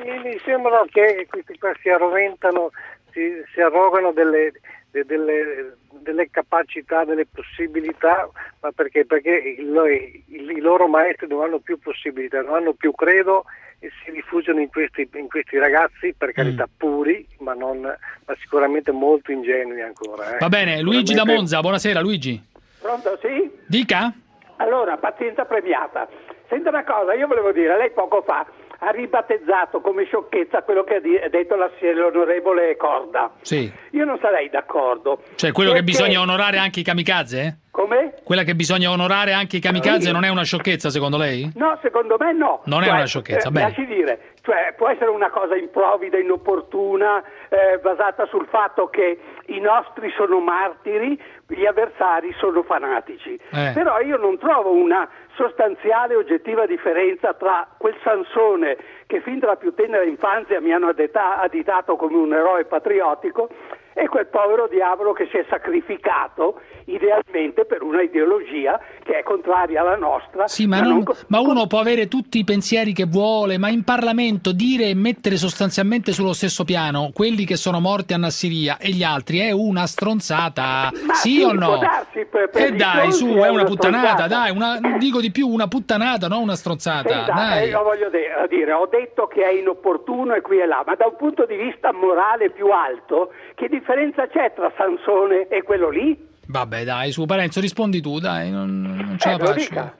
mi, mi sembrano che questi qua si arroventano, si, si arrogano delle, de- delle, delle capacità, delle possibilità, ma perché? Perché il- i, i loro maestri non hanno più possibilità, non hanno più credo e si rifugiano in questi, in questi ragazzi, per carità puri, ma, non, ma sicuramente molto ingenui ancora. eh. Va bene, Luigi da Monza, buonasera Luigi. Pronto, sì? Dica? Allora, pazienza premiata. Senta una cosa, io volevo dire, lei poco fa ha ribattezzato come sciocchezza quello che ha detto la- l'onorevole Corda. Sì. Io non sarei d'accordo. Cioè quello che Perché- bisogna onorare anche i kamikaze? eh? Come? Quella che bisogna onorare anche i kamikaze Sì. non è una sciocchezza secondo lei? No, secondo me no. Non è Cioè, una sciocchezza, eh, bene. Lasci dire, cioè, può essere una cosa improvvida, inopportuna, eh, basata sul fatto che i nostri sono martiri, gli avversari sono fanatici. Eh. Però io non trovo una sostanziale oggettiva differenza tra quel Sansone che fin dalla più tenera infanzia mi hanno additato come un eroe patriottico e quel povero diavolo che si è sacrificato idealmente per una ideologia che è contraria alla nostra. Sì, ma, ma non- non- ma uno può avere tutti i pensieri che vuole, ma in Parlamento dire e mettere sostanzialmente sullo stesso piano quelli che sono morti a Nassiria e gli altri è una stronzata. Sì, sì, o no? per- per e gli dai, su, è una una puttanata, stronzata. dai, una, dico di più, una puttanata, non una stronzata. Eh, io voglio de- dire, ho detto che è inopportuno e qui e là, ma da un punto di vista morale più alto, che differenza c'è tra Sansone e quello lì? Vabbè, dai, su, Parenzo, rispondi tu, dai, non, non ce Eh, la me faccio. dica.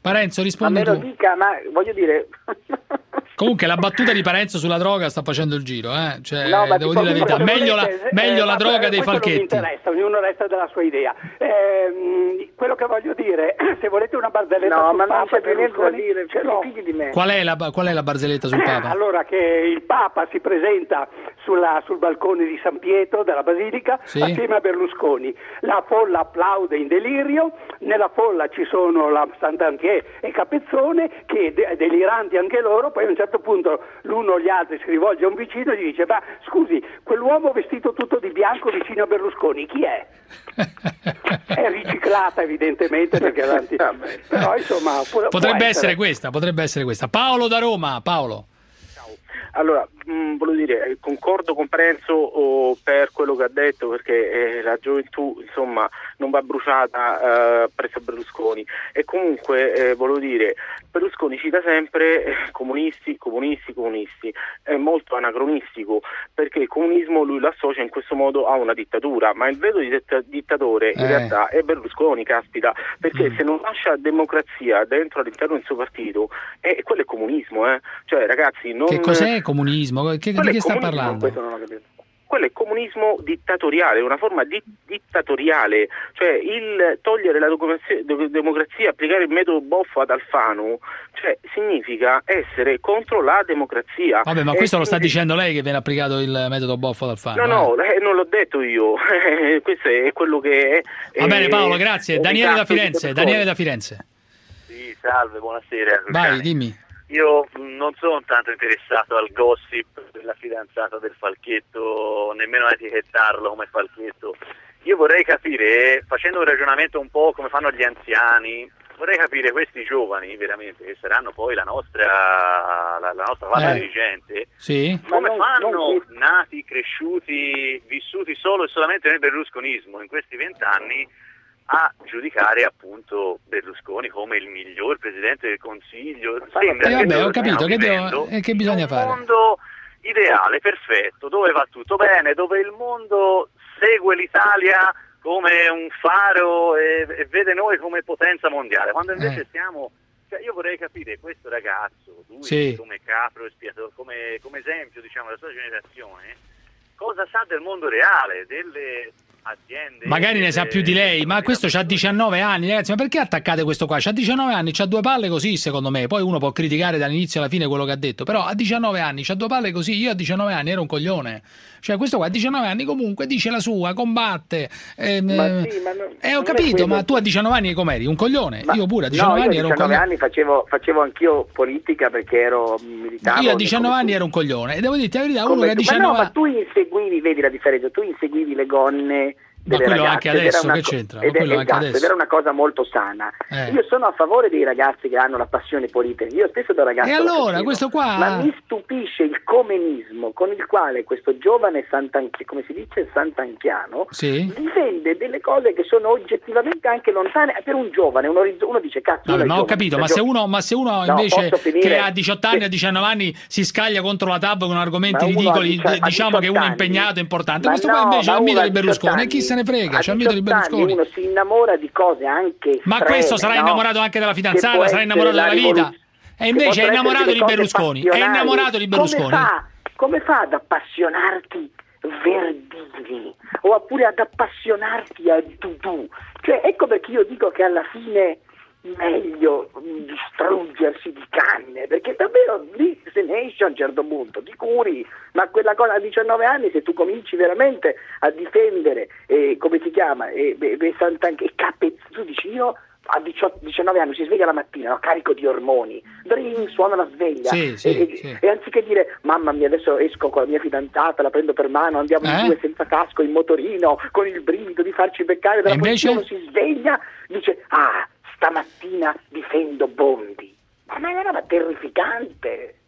Parenzo, Ma rispondi me lo tu. dica, ma voglio dire, [laughs] Comunque la battuta di Parenzo sulla droga sta facendo il giro, eh? Cioè, No, devo tipo, dire la verità. se Meglio la, volete, eh, meglio la droga dei questo Non mi falchetti. interessa, ognuno resta della sua idea. Ehm, quello che voglio dire, [clears throat] se volete una barzelletta No, sul ma non Papa c'è più niente dire, ce l'ho. figli di me. Qual è, la, qual è la barzelletta sul [clears throat] Papa? Allora che il Papa si presenta sulla- sul balcone di San Pietro della Basilica Sì. assieme a Berlusconi. La folla applaude in delirio, nella folla ci sono la Sant'Antier e Capezzone che de- deliranti anche loro, poi a un certo punto l'uno o gli altri si rivolge a un vicino e gli dice ma scusi, quell'uomo vestito tutto di bianco vicino a Berlusconi, chi è? [laughs] è riciclata evidentemente perché avanti. [laughs] Però insomma Potrebbe essere essere. questa, potrebbe essere questa. Paolo da Roma, Paolo. Allora, mh, volevo dire, eh, concordo con Parenzo oh, per quello che ha detto perché eh, la gioventù insomma non va bruciata eh, presso Berlusconi e comunque eh, volevo dire, Berlusconi cita sempre eh, comunisti, comunisti, comunisti, è molto anacronistico perché il comunismo lui lo associa in questo modo a una dittatura, ma il vero ditta- dittatore in Eh. realtà è Berlusconi, caspita, perché se non lascia democrazia dentro all'interno del suo partito, eh, quello è comunismo, eh. cioè ragazzi non... Che cos'è comunismo? Che- Quello di che sta parlando? questo non ho capito. Quello è comunismo dittatoriale, una forma di- dittatoriale, cioè il togliere la democrazia, applicare il metodo Boffo ad Alfano, cioè significa essere contro la democrazia. Vabbè, ma E questo lo sta dicendo lei che viene applicato il metodo Boffo dal Fano. No, no, eh, non l'ho detto io, [laughs] questo è quello che è. Va bene eh, Paolo, grazie. è Daniele da Firenze. Daniele da Firenze. Sì, salve, buonasera. Vai, dimmi. Io non sono tanto interessato al gossip della fidanzata del Falchetto, nemmeno a etichettarlo come Falchetto. Io vorrei capire, facendo un ragionamento un po' come fanno gli anziani, vorrei capire questi giovani veramente, che saranno poi la nostra, la, la nostra classe Eh. dirigente, Sì? come non- fanno non- nati, cresciuti, vissuti solo e solamente nel berlusconismo in questi vent'anni a giudicare appunto Berlusconi come il miglior presidente del Consiglio. Sembra Eh, vabbè, ho capito, che, devo- eh, che bisogna un fare? mondo ideale, perfetto, dove va tutto bene, dove il mondo segue l'Italia come un faro e, e vede noi come potenza mondiale, quando invece Eh. siamo... Cioè io vorrei capire questo ragazzo, lui Sì. come capro espiatore, come, come esempio diciamo della sua generazione, cosa sa del mondo reale, delle aziende... Magari ne sa delle- più di lei, ma questo c'ha 19 anni, ragazzi. Ma perché attaccate questo qua? C'ha 19 anni, c'ha due palle così, secondo me. Poi uno può criticare dall'inizio alla fine quello che ha detto. Però a 19 anni c'ha due palle così. Io a 19 anni ero un coglione. Cioè, questo qua a 19 anni comunque dice la sua, combatte. ehm, Ma sì, ma non- eh, ho capito, quello. ma tu a 19 anni com'eri? Un coglione. io pure a 19 no, anni io ero a un 19 coglione. anni facevo, facevo anch'io politica perché ero militare. Io a 19 anni ero un coglione. E devo dirti la verità, uno che a Ma 19 no, ma tu inseguivi, vedi la differenza, tu inseguivi le gonne Ma delle quello ragazze, anche adesso, una che c'entra? Ma ed è- quello anche esatto, adesso. ed era una cosa molto sana. Eh. Io sono a favore dei ragazzi che hanno la passione politica, io stesso da ragazzo E lo allora, questo qua- Ma mi stupisce il comenismo con il quale questo giovane Santanchi- come si dice Sant'Anchiano Sì. difende delle cose che sono oggettivamente anche lontane per un giovane, un uno dice cazzo, Vabbè, è ma ho giovane, capito, è ma se giovane". uno, ma se uno No, invece che a 18 anni, a 19 anni si scaglia contro la TAB con argomenti Ma ridicoli, a a diciamo che uno è 18 impegnato, è importante. Ma Questo qua no, invece ma ha il mito uno di a 18 Berlusconi, e chi anni- se ne frega, c'ha il mito di 18 anni Berlusconi. Uno si innamora di cose anche Ma questo sarà no? innamorato anche della fidanzata, sarà innamorato la della vita. E invece è innamorato di Berlusconi. È innamorato di Berlusconi. Come fa, come fa ad appassionarti Verdini oppure ad appassionarti a Dudu? Cioè, ecco perché io dico che alla fine meglio distruggersi di canne, perché davvero lì se ne esce a un certo punto, ti curi, ma quella cosa a 19 anni se tu cominci veramente a difendere, eh, come si chiama, eh, beh, beh, Sant'Anche- e Cape- tu dici io a 18 19 anni si sveglia la mattina, no, carico di ormoni, dring, suona la sveglia Sì, sì, e, e- sì. e anziché dire mamma mia adesso esco con la mia fidanzata, la prendo per mano, andiamo Eh? in due senza casco in motorino, con il brivido di farci beccare dalla E invece? polizia, uno si sveglia, dice ah stamattina difendo Bondi, ma è una roba terrificante.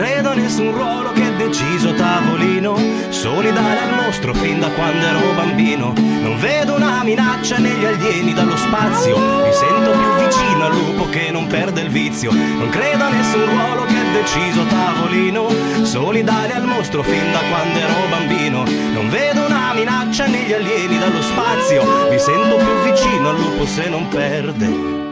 Credo a nessun ruolo che è deciso tavolino, solidale al mostro fin da quando ero bambino. Non vedo una minaccia negli alieni dallo spazio. Mi sento più vicino al lupo che non perde il vizio. Non credo a nessun ruolo che è deciso tavolino. Solidale al mostro fin da quando ero bambino. Non vedo una minaccia negli alieni dallo spazio. Mi sento più vicino al lupo se non perde.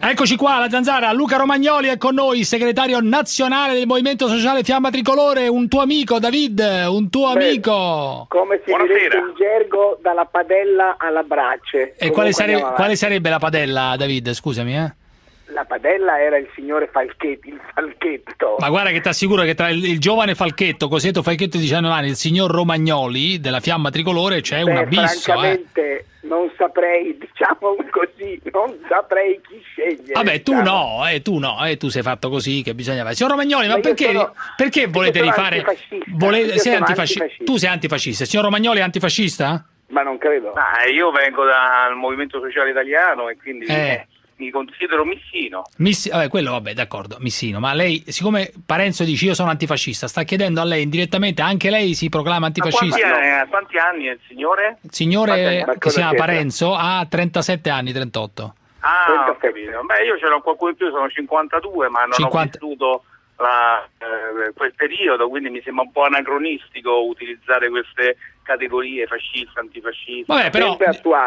Eccoci qua, la zanzara. Luca Romagnoli è con noi, segretario nazionale del Movimento Sociale Fiamma Tricolore, un tuo amico, David, un tuo Beh, amico. Come si direbbe in gergo dalla padella alla brace. E quale, Comunque sare- quale sarebbe la padella, David? Scusami, eh. La padella era il signore Falchetti, il Falchetto. Ma guarda che ti assicuro che tra il, il giovane Falchetto, Cosetto Falchetto di 19 anni, e il signor Romagnoli della Fiamma Tricolore c'è un abisso, eh. francamente non saprei, [laughs] diciamo così, non saprei chi scegliere. Vabbè, tu diciamo. no, eh, tu no, eh, tu sei fatto così che bisogna fare. Signor Romagnoli, ma, Ma perché, sono- perché volete sono rifare... antifascista, volete- sei antifascista. Tu sei antifascista. Signor Romagnoli è antifascista? Ma non credo. Ah, io vengo dal Movimento Sociale Italiano e quindi Eh. Mi considero missino. Missi- vabbè, quello vabbè, d'accordo, Missino, ma lei, siccome Parenzo dice io sono antifascista, sta chiedendo a lei indirettamente, anche lei si proclama Ma quanti, antifascista? anni, a quanti anni è il signore? Il signore che si chiama? Parenzo ha 37 anni, 38. Ah, ho capito. Beh, io ce l'ho qualcuno in più, sono 52, ma non 50. ho vissuto la- eh, quel periodo, quindi mi sembra un po' anacronistico utilizzare queste categorie fascista, antifascista. Vabbè, però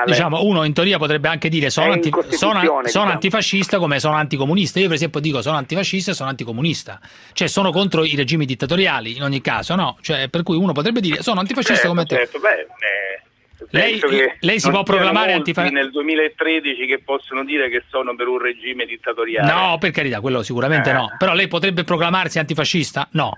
diciamo, uno in teoria potrebbe anche dire sono, anti- sono- sono diciamo. antifascista come sono anticomunista. Io per esempio dico sono antifascista e sono anticomunista. Cioè sono contro i regimi dittatoriali in ogni caso, no? Cioè, per cui uno potrebbe dire sono antifascista certo, come te. certo, beh, eh, Lei- lei si può proclamare molti antifa- nel 2013 che possono dire che sono per un regime dittatoriale. No, per carità, quello sicuramente Eh. no. Però lei potrebbe proclamarsi antifascista? No.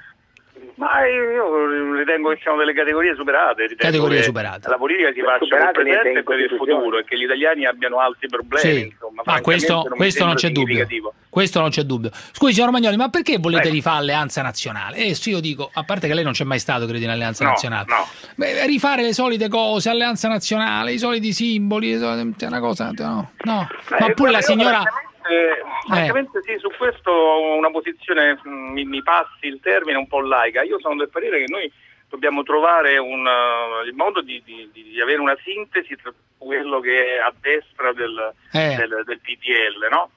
Ma io ritengo che siano delle categorie superate. Categorie superate. La politica si faccia per il presente e per il futuro e che gli italiani abbiano altri problemi. Sì. Insomma, Ma questo, mi questo non c'è dubbio. Questo non c'è dubbio. Scusi, signor Romagnoli, ma perché volete Prego. rifare alleanza nazionale? Eh, sì, io dico, a parte che lei non c'è mai stato, credo, in alleanza No, nazionale. no. Beh, rifare le solite cose, alleanza nazionale, i soliti simboli, solite- è una cosa, no, no. Beh, Ma pure la signora... francamente- Francamente sì, su questo ho una posizione, mh, mi, mi passi il termine, un po' laica. Io sono del parere che noi dobbiamo trovare un, uh, il modo di, di- di- di avere una sintesi tra quello che è a destra del, Eh. del- del PDL, no?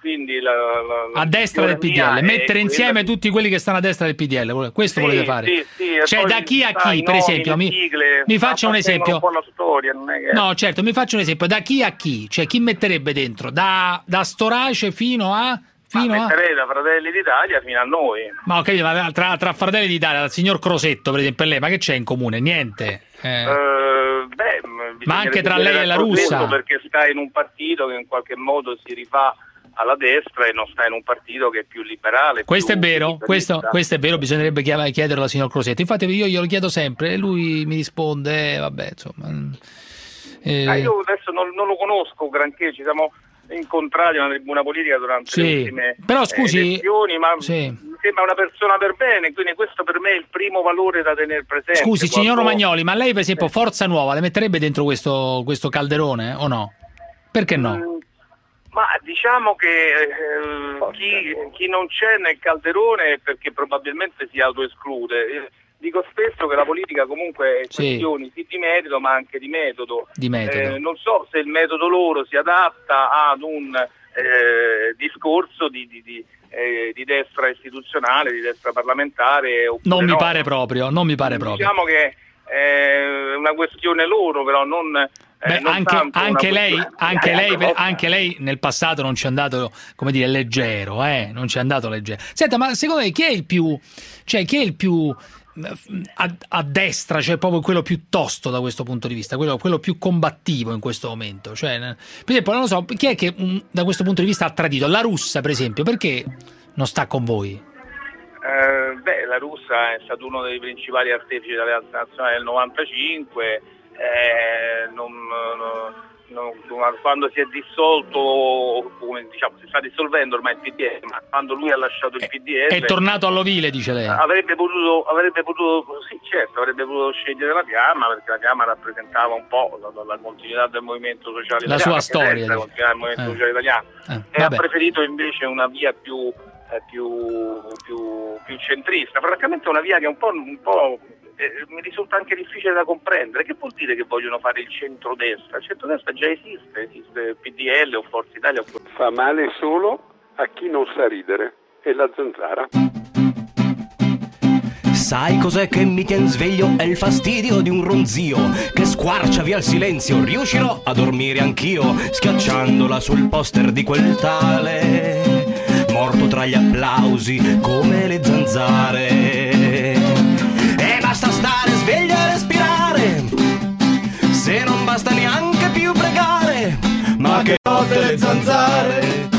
Quindi la, la- A la destra del PDL, mettere quella insieme di- tutti quelli che stanno a destra del PDL, questo Sì, volete fare? sì, sì, cioè, da chi a chi, per esempio? Mi, sigle, mi faccia un esempio. un storia, che... No, certo, mi faccio un esempio. Da chi a chi? Cioè, chi metterebbe dentro? Da, da Storace fino a... Fino a... Metterei da Fratelli d'Italia fino a noi. Ma ho capito, ma tra, tra Fratelli d'Italia, dal signor Crosetto, per esempio, lei, ma che c'è in comune? Niente. Eh. Eh, beh, Ma anche tra lei e la russa? Perché sta in un partito che in qualche modo si rifà alla destra e non sta in un partito che è più liberale. Questo è più vero, questo, questo è vero, bisognerebbe chiederlo al signor Crosetto. Infatti io glielo chiedo sempre e lui mi risponde, eh, vabbè, insomma... mm, eh, Ah, io adesso non, non lo conosco granché, ci siamo incontrati nella tribuna politica durante Sì, le ultime però eh, scusi- elezioni, ma sì. mi sembra una persona per bene, quindi questo per me è il primo valore da tenere presente. Scusi, signor quando- Romagnoli, ma lei per esempio Forza Nuova le metterebbe dentro questo, questo calderone o no? Perché no? Mm, Ma diciamo che eh, chi, chi non c'è nel calderone è perché probabilmente si autoesclude. Eh, Dico spesso che la politica comunque è Sì. questioni sì di merito ma anche di metodo. Di metodo. Eh, non so se il metodo loro si adatta ad un eh, discorso di, di- di, eh, di destra istituzionale, di destra parlamentare. Non mi no. pare proprio, non mi pare proprio. Diciamo che è una questione loro, però non, eh, Beh, non anche, anche lei, anche, [laughs] Eh, lei, allora, anche lei nel passato non ci è andato, come dire, leggero, eh? Non ci è andato leggero. Senta, ma secondo lei chi è il più, cioè chi è il più eh, a, a destra, cioè proprio quello più tosto da questo punto di vista, quello, quello più combattivo in questo momento? Cioè, eh, per esempio, non lo so, chi è che mm, da questo punto di vista ha tradito? La russa, per esempio, perché non sta con voi? Eh, beh, la Russia è stato uno dei principali artefici dell'Alleanza Nazionale del 95, eh, non- non- non- quando si è dissolto, come diciamo, si sta dissolvendo ormai il PDL, ma quando lui ha lasciato il PDL È tornato all'ovile, dice lei. avrebbe potuto, avrebbe potuto, sì certo, avrebbe potuto scegliere la Fiamma perché la Fiamma rappresentava un po' la, la- la continuità del movimento sociale La italiano, sua che storia, La continuità del movimento Eh. sociale italiano Eh, e ha preferito invece una via più, più, più- più centrista, francamente una via che un po', un po' eh, mi risulta anche difficile da comprendere. Che vuol dire che vogliono fare il centrodestra? Il centrodestra già esiste, esiste PDL o Forza Italia. o- Fa male solo a chi non sa ridere. E la zanzara. Sai cos'è che mi tien sveglio? È il fastidio di un ronzio che squarcia via il silenzio. Riuscirò a dormire anch'io, schiacciandola sul poster di quel tale. Morto tra gli applausi come le zanzare. E basta stare svegli a respirare. Se non basta neanche più pregare. Ma che notte le zanzare.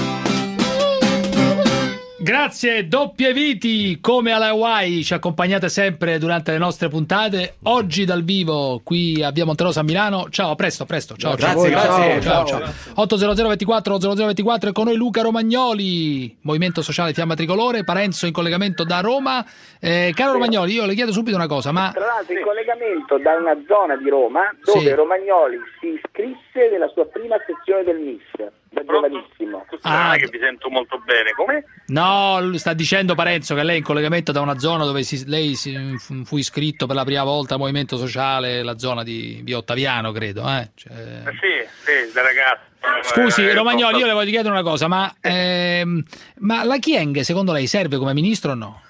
Grazie, doppie viti come alla Hawaii, ci accompagnate sempre durante le nostre puntate. Oggi dal vivo qui a Via Monterosa a Milano. Ciao, a presto, a presto. Ciao, Grazie, ciao. grazie. Ciao, Ciao. ciao. 800 24 0024 e con noi Luca Romagnoli, Movimento Sociale Fiamma Tricolore, Parenzo in collegamento da Roma. Eh, caro Romagnoli, io le chiedo subito una cosa, ma Tra l'altro in collegamento da una zona di Roma dove Sì. Romagnoli si iscrisse nella sua prima sezione del MIS, da giovanissimo. È che vi sento molto bene. Come? No, sta dicendo Parenzo che lei è in collegamento da una zona dove si- lei si- fu iscritto per la prima volta al Movimento Sociale, la zona di Via Ottaviano, credo. Eh? Cioè- Eh, sì, sì, da ragazzo. Scusi, Eh, Romagnoli, no, io le voglio chiedere una cosa, ma, ehm, ma la Chieng secondo lei serve come ministro o no?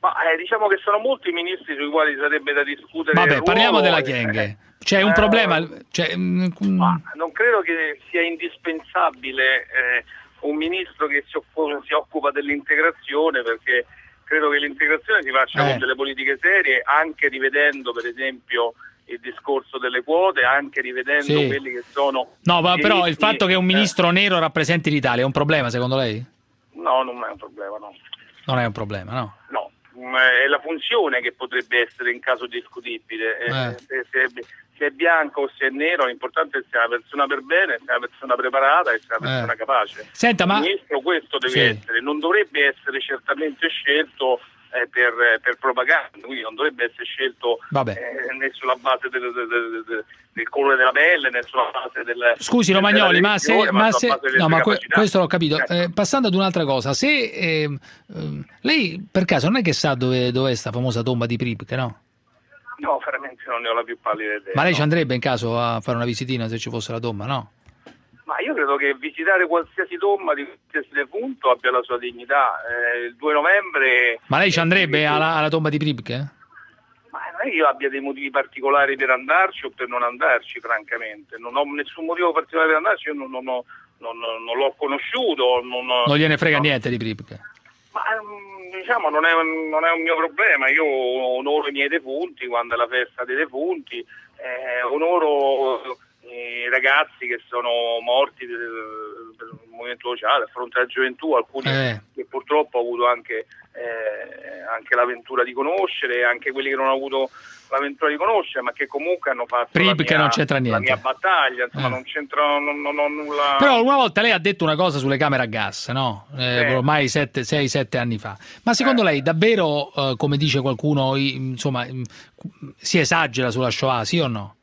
Ma eh, diciamo che sono molti ministri sui quali sarebbe da discutere. Vabbè, parliamo ruolo, della eh, Chieng. C'è un eh, problema? Cioè, mm, mm, Non credo che sia indispensabile eh, un ministro che si, occu- si occupa dell'integrazione perché credo che l'integrazione si faccia Eh. con delle politiche serie, anche rivedendo per esempio il discorso delle quote, anche rivedendo Sì. quelli che sono... No, ma però il fatto che un eh, ministro nero rappresenti l'Italia è un problema secondo lei? no, non è un problema, no. Non è un problema, no? No, mm, è la funzione che potrebbe essere in caso discutibile. Eh, Eh. Se, se se è bianco o se è nero, l'importante è sia una persona per bene, sia una persona preparata e sia una Eh. persona capace. Senta, ma- Il ministro questo deve Sì. essere, non dovrebbe essere certamente scelto eh, per, per propaganda, quindi non dovrebbe essere scelto eh, né sulla base del, del- del- del- colore della pelle né sulla base del... Scusi Romagnoli, ma se, ma se- no, ma que- questo l'ho capito. Eh. Eh, passando ad un'altra cosa, se ehm, ehm, lei per caso non è che sa dove, dove è sta famosa tomba di Pripke, no? No, veramente non ne ho la più pallida idea. Ma lei no. ci andrebbe in caso a fare una visitina se ci fosse la tomba, no? Ma io credo che visitare qualsiasi tomba di qualsiasi defunto abbia la sua dignità. Eh, il 2 novembre. Ma lei ci andrebbe alla, alla tomba di Pripke? Ma non è che io abbia dei motivi particolari per andarci o per non andarci, francamente. Non ho nessun motivo particolare per andarci, io non, non non- non- l'ho conosciuto. Non, Non gliene frega niente di Pripke. Ma mm, diciamo non è, un, non è un mio problema, io onoro i miei defunti quando è la festa dei defunti, eh, onoro i ragazzi che sono morti del, del movimento sociale a fronte alla gioventù, alcuni Eh. che purtroppo ho avuto anche, eh, anche l'avventura di conoscere, anche quelli che non ho avuto l'avventura di conoscere, ma che comunque hanno fatto la Pripke mia, non c'entra la mia battaglia, insomma Eh. non c'entra non, non ho nulla... Però una volta lei ha detto una cosa sulle camere a gas, no? Eh. Ormai 6-7 anni fa. Ma secondo lei davvero, eh, come dice qualcuno, insomma, mm, si esagera sulla Shoah, sì o no?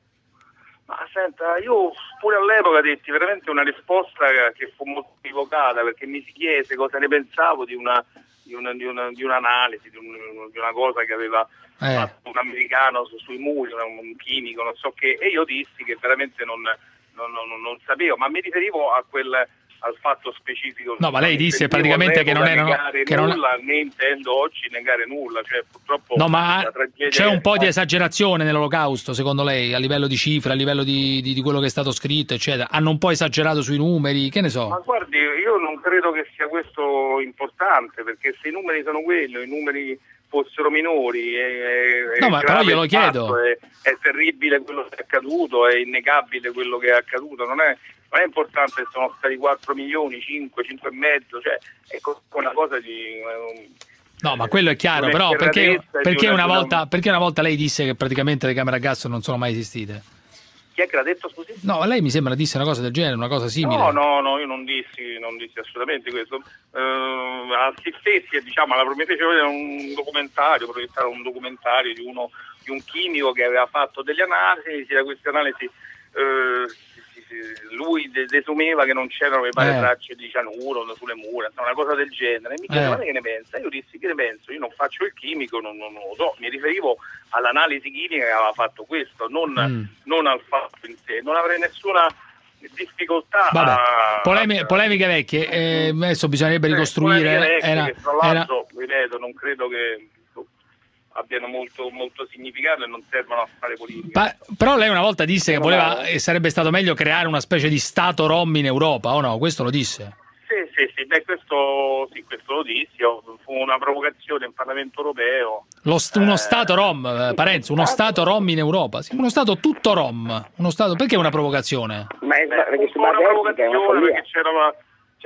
Senta, io pure all'epoca detti veramente una risposta che fu molto equivocata perché mi si chiese cosa ne pensavo di una di, una- di una- di un'analisi, di, un- di una cosa che aveva Eh. fatto un americano su- sui muri, un, un chimico, non so che, e io dissi che veramente non, non- non- non sapevo, ma mi riferivo a quel, al fatto specifico. No, ma lei Non disse praticamente che non negare che non- nulla, né intendo oggi negare nulla, cioè purtroppo No, ma c'è un po' di esagerazione nell'olocausto, secondo lei, a livello di cifre, a livello di, di- di quello che è stato scritto, eccetera. Hanno un po' esagerato sui numeri, che ne Ma so. guardi, io non credo che sia questo importante, perché se i numeri sono quelli, i numeri fossero minori, è, No, ma però glielo chiedo. È, è terribile quello che è accaduto, è innegabile quello che è accaduto, non è, non è importante se sono stati 4 milioni, 5, 5 e mezzo, cioè è una cosa di... eh, No, ma quello è chiaro, però perché, perché una- volta, perché una volta lei disse che praticamente le camere a gas non sono mai esistite? Chi è che l'ha detto, scusi? No, lei mi sembra disse una cosa del genere, una cosa simile. No, no, no, io non dissi, non dissi assolutamente questo. Eh, a se stessi, diciamo, alla vedere un documentario, proiettare un documentario di uno di un chimico che aveva fatto delle analisi, da queste analisi si, si- eh, lui de- desumeva che non c'erano mi pare Eh. tracce di cianuro sulle mura, una cosa del genere. Mi chiede Eh. che ne pensa? Io dissi che ne penso, io non faccio il chimico, non, non- non lo so, mi riferivo all'analisi chimica che aveva fatto questo, non, Mm. non al fatto in sé, non avrei nessuna difficoltà Vabbè, polemi- polemiche vecchie, eh, adesso bisognerebbe ricostruire. vecchie era- che, tra era- l'altro, ripeto, non credo che abbiano molto, molto significato e non servono a fare politica. Pa- però lei una volta disse che voleva e sarebbe stato meglio creare una specie di stato rom in Europa, o no? Questo lo disse. Sì, sì, sì, beh, questo, sì, questo lo dissi, fu una provocazione in Parlamento europeo. Lo st- uno stato rom, eh, Parenzo, uno stato rom in Europa. Sì, uno stato tutto rom. Uno stato... Perché una provocazione? Ma è, Beh, perché una provocazione follia. perché c'era,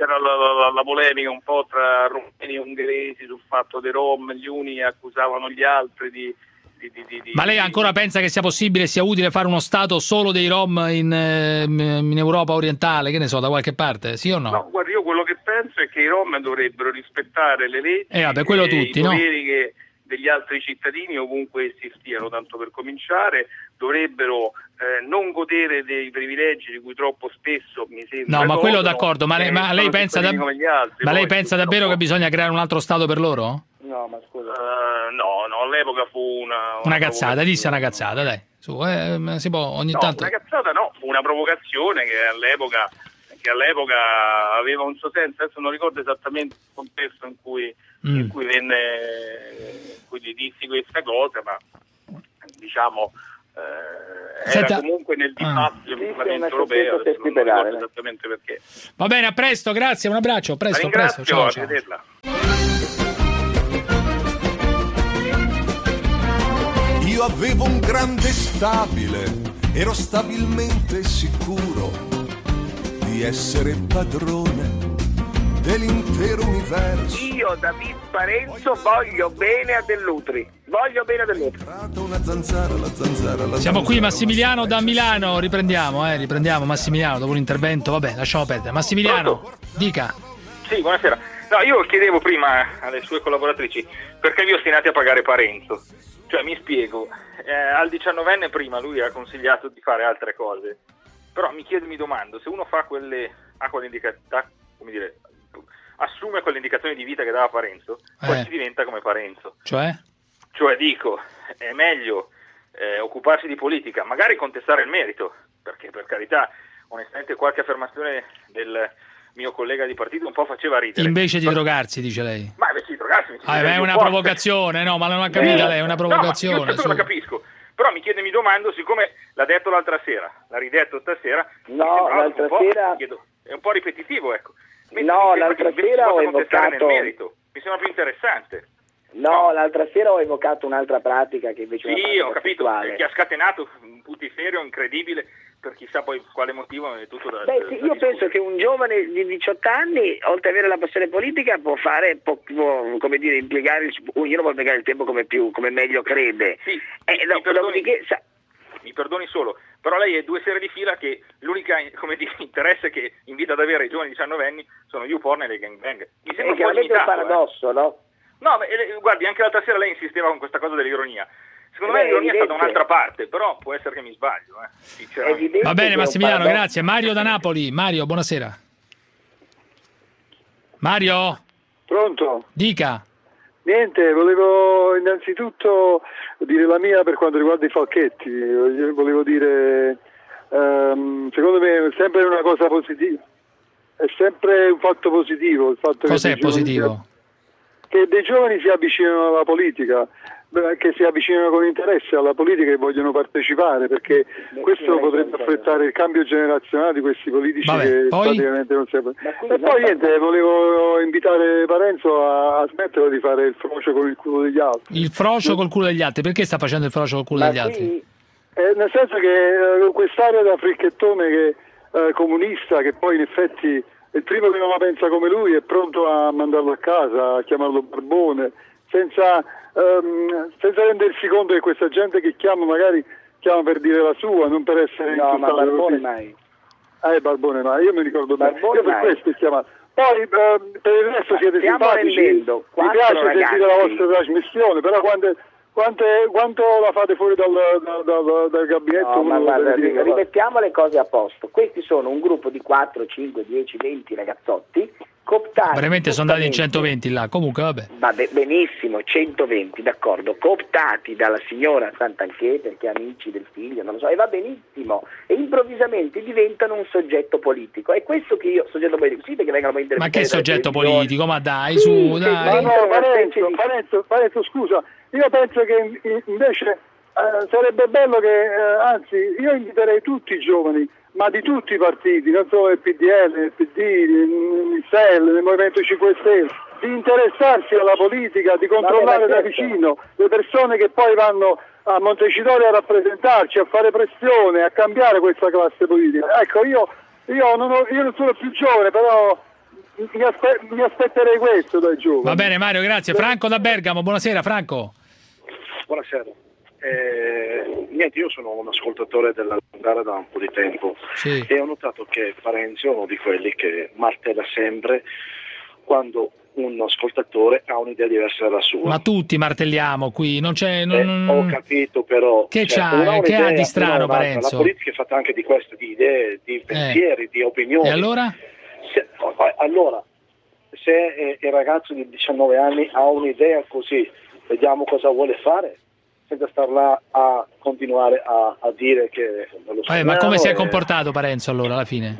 c'era la, la- la polemica un po' tra rumeni e ungheresi sul fatto dei rom, gli uni accusavano gli altri di... di- di- di- Ma lei ancora pensa che sia possibile sia utile fare uno stato solo dei rom in, eh, in Europa orientale, che ne so, da qualche parte? Sì o no? No, guarda, io quello che penso è che i rom dovrebbero rispettare le leggi Eh, vabbè, quello e tutti, i no? doveri che- degli altri cittadini ovunque essi stiano, tanto per cominciare, dovrebbero eh, non godere dei privilegi di cui troppo spesso mi sembra No, ma quello d'accordo, ma lei, eh, ma sono lei pensa, da- altri. ma lei pensa davvero che bisogna creare un altro stato per loro? No, ma scusa. eh, no, no, all'epoca fu una... Una cazzata, disse una cazzata, dai. Su, eh, ma si può ogni No, tanto. una cazzata no, fu una provocazione che all'epoca, che all'epoca aveva un suo senso, adesso non ricordo esattamente il contesto in cui, Mm. in cui venne, in cui gli dissi questa cosa, ma diciamo eh, era Senta- comunque nel Ah. dibattito del Sì, sì, Parlamento europeo, non esattamente perché. Va bene, a presto, grazie, un abbraccio, a presto, presto. Ciao, ciao. arrivederla. Io avevo un grande stabile, ero stabilmente sicuro di essere padrone dell'intero universo. Io, David Parenzo, voglio bene a Dell'Utri. Voglio bene a Dell'Utri. Una zanzara, la zanzara, la Siamo qui, Massimiliano da Milano, riprendiamo, eh, riprendiamo Massimiliano dopo un intervento, vabbè, lasciamo perdere. Massimiliano, dica. Sì, buonasera. No, io chiedevo prima alle sue collaboratrici perché vi ostinate a pagare Parenzo. Cioè, mi spiego, eh, al diciannovenne prima lui ha consigliato di fare altre cose, però mi chiedo, mi domando, se uno fa quelle, ha quell'indicazione, come dire, assume quelle indicazioni di vita che dava Parenzo, poi Eh. si diventa come Parenzo. Cioè? Cioè, dico, è meglio eh, occuparsi di politica, magari contestare il merito, perché per carità, onestamente qualche affermazione del mio collega di partito un po' faceva ridere. Invece di drogarsi, dice lei. Ma invece di drogarsi Ah, è una forte. provocazione, no, ma non ha capito Eh, lei, è una no, provocazione. io certo su. lo capisco, però mi chiedo e mi domando, siccome l'ha detto l'altra sera, l'ha ridetto stasera, No, l'altra sera- è un po' ripetitivo, ecco. No, l'altra sera ho evocato- mi sembra più interessante. No, l'altra sera ho evocato un'altra pratica che invece è Sì, pratica ho capito, sessuale. che ha scatenato un putiferio incredibile per chissà poi quale motivo è tutto da, Beh, da- sì, da io penso che un giovane di 18 anni, oltre ad avere la passione politica, può fare, può, può, come dire, impiegare il, ognuno può impiegare il tempo come, più, come meglio crede. Sì, Eh, no, dopodiché, sa- mi perdoni solo, però lei è due sere di fila che l'unica [laughs] come dire, interesse che invita ad avere i giovani diciannovenni sono YouPorn e le gangbang. Mi sembra è un po' chiaramente un limitato, eh. paradosso, no? No, ma, eh, guardi, anche l'altra sera lei insisteva con questa cosa dell'ironia. Secondo Eh, me l'ironia è stata evidente. un'altra parte, però può essere che mi sbaglio. Eh. Va bene, Massimiliano, grazie. Mario da Napoli. Mario, buonasera. Mario, Pronto? dica. Niente, volevo innanzitutto dire la mia per quanto riguarda i falchetti. Volevo dire, ehm, secondo me è sempre una cosa positiva. È sempre un fatto positivo il fatto Cos'è che giovani positivo? si- che dei giovani si avvicinano alla politica, che si avvicinano con interesse alla politica e vogliono partecipare, perché questo potrebbe affrettare il cambio generazionale di questi politici Vabbè, che poi? praticamente non servono. E poi niente, volevo invitare Parenzo a, a smetterla di fare il frocio con il culo degli altri. Il frocio col culo degli altri. Perché sta facendo il frocio col culo degli altri? Eh, nel senso che eh, quest'area da fricchettone che, eh, comunista, che poi in effetti il primo che non la pensa come lui è pronto a mandarlo a casa, a chiamarlo barbone, senza, ehm, senza rendersi conto che questa gente che chiama magari chiama per dire la sua, non per essere No, ma Barbone così. mai. Eh, Barbone mai, io mi ricordo bene. Barbone Io per mai. questo ho chiamato. Poi ehm, per il resto siete stiamo simpatici, rendendo mi piace sentire la ragazzi. vostra trasmissione, però quando, quante- quanto la fate fuori dal, dal- dal- dal gabinetto? No, ma guarda, dire, rimettiamo le cose a posto. Questi sono un gruppo di 4, 5, 10, 20 ragazzotti cooptati. Veramente sono andati in giustamente- 120 là. Comunque, vabbè. Vabbè, benissimo, 120, d'accordo, cooptati dalla signora Santanché perché amici del figlio, non lo so, e va benissimo, e improvvisamente diventano un soggetto politico. È questo che io, soggetto politico, sì perché vengono poi Ma che soggetto politico? Ma dai, Sì, su, dai. Ma no, Parenzo, Parenzo, Parenzo, scusa, io penso che in- invece eh, sarebbe bello che, eh, anzi, io inviterei tutti i giovani, ma di tutti i partiti, non solo del PDL, del PD, del SEL, del Movimento 5 Stelle, di interessarsi alla politica, di controllare da certo. vicino le persone che poi vanno a Montecitorio a rappresentarci, a fare pressione, a cambiare questa classe politica. Ecco, io, io, non, ho- io non sono più giovane, però mi, aspe- mi aspetterei questo dai giovani. Va bene, Mario, grazie. Franco da Bergamo, buonasera, Franco. Buonasera. Eh, niente, io sono un ascoltatore della gara da un po' di tempo Sì. e ho notato che Parenzi è uno di quelli che martella sempre quando un ascoltatore ha un'idea diversa dalla sua. Ma tutti martelliamo qui, non c'è... non- Eh, ho capito però Che cioè, ha che ha di strano. Parenzo? La politica è fatta anche di questo, di idee, di pensieri, di opinioni. E allora? Se- allora, se eh, il ragazzo di 19 anni ha un'idea così, vediamo cosa vuole fare, senza star là a continuare a, a dire che non lo so. Eh, ma come si è eh, comportato Parenzo allora alla fine?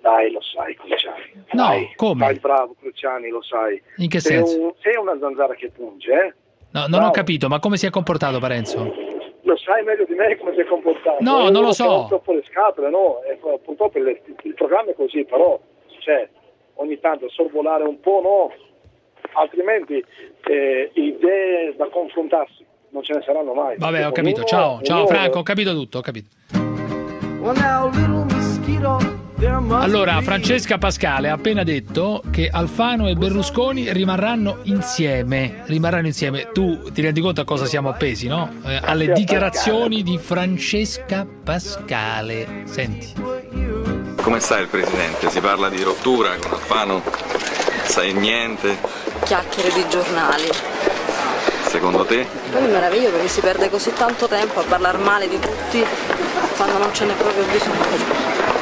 Dai, lo sai, Cruciani. No, Dai, come? Il bravo, Cruciani, lo sai. In che sei senso? Un, sei una zanzara che punge, eh? No, non Bravo. ho capito, ma come si è comportato Parenzo? Lo sai meglio di me come si è comportato. No, non lo so. che ha troppo le scatole, no? E poi, purtroppo il, il programma è così, però cioè, ogni tanto sorvolare un po', no? Altrimenti eh, idee da confrontarsi non ce ne saranno mai. Vabbè, ho capito. ognuno- Ciao, ciao ognuno- Franco, ho capito tutto, ho capito. Allora, Francesca Pascale ha appena detto che Alfano e Berlusconi rimarranno insieme. Rimarranno insieme. Tu ti rendi conto a cosa siamo appesi, no? Eh, alle dichiarazioni di Francesca Pascale. Senti. Come sta il presidente? Si parla di rottura con Alfano? Sai niente? chiacchiere di giornali. Secondo te? Poi mi meraviglio perché si perde così tanto tempo a parlare male di tutti quando non ce n'è proprio bisogno.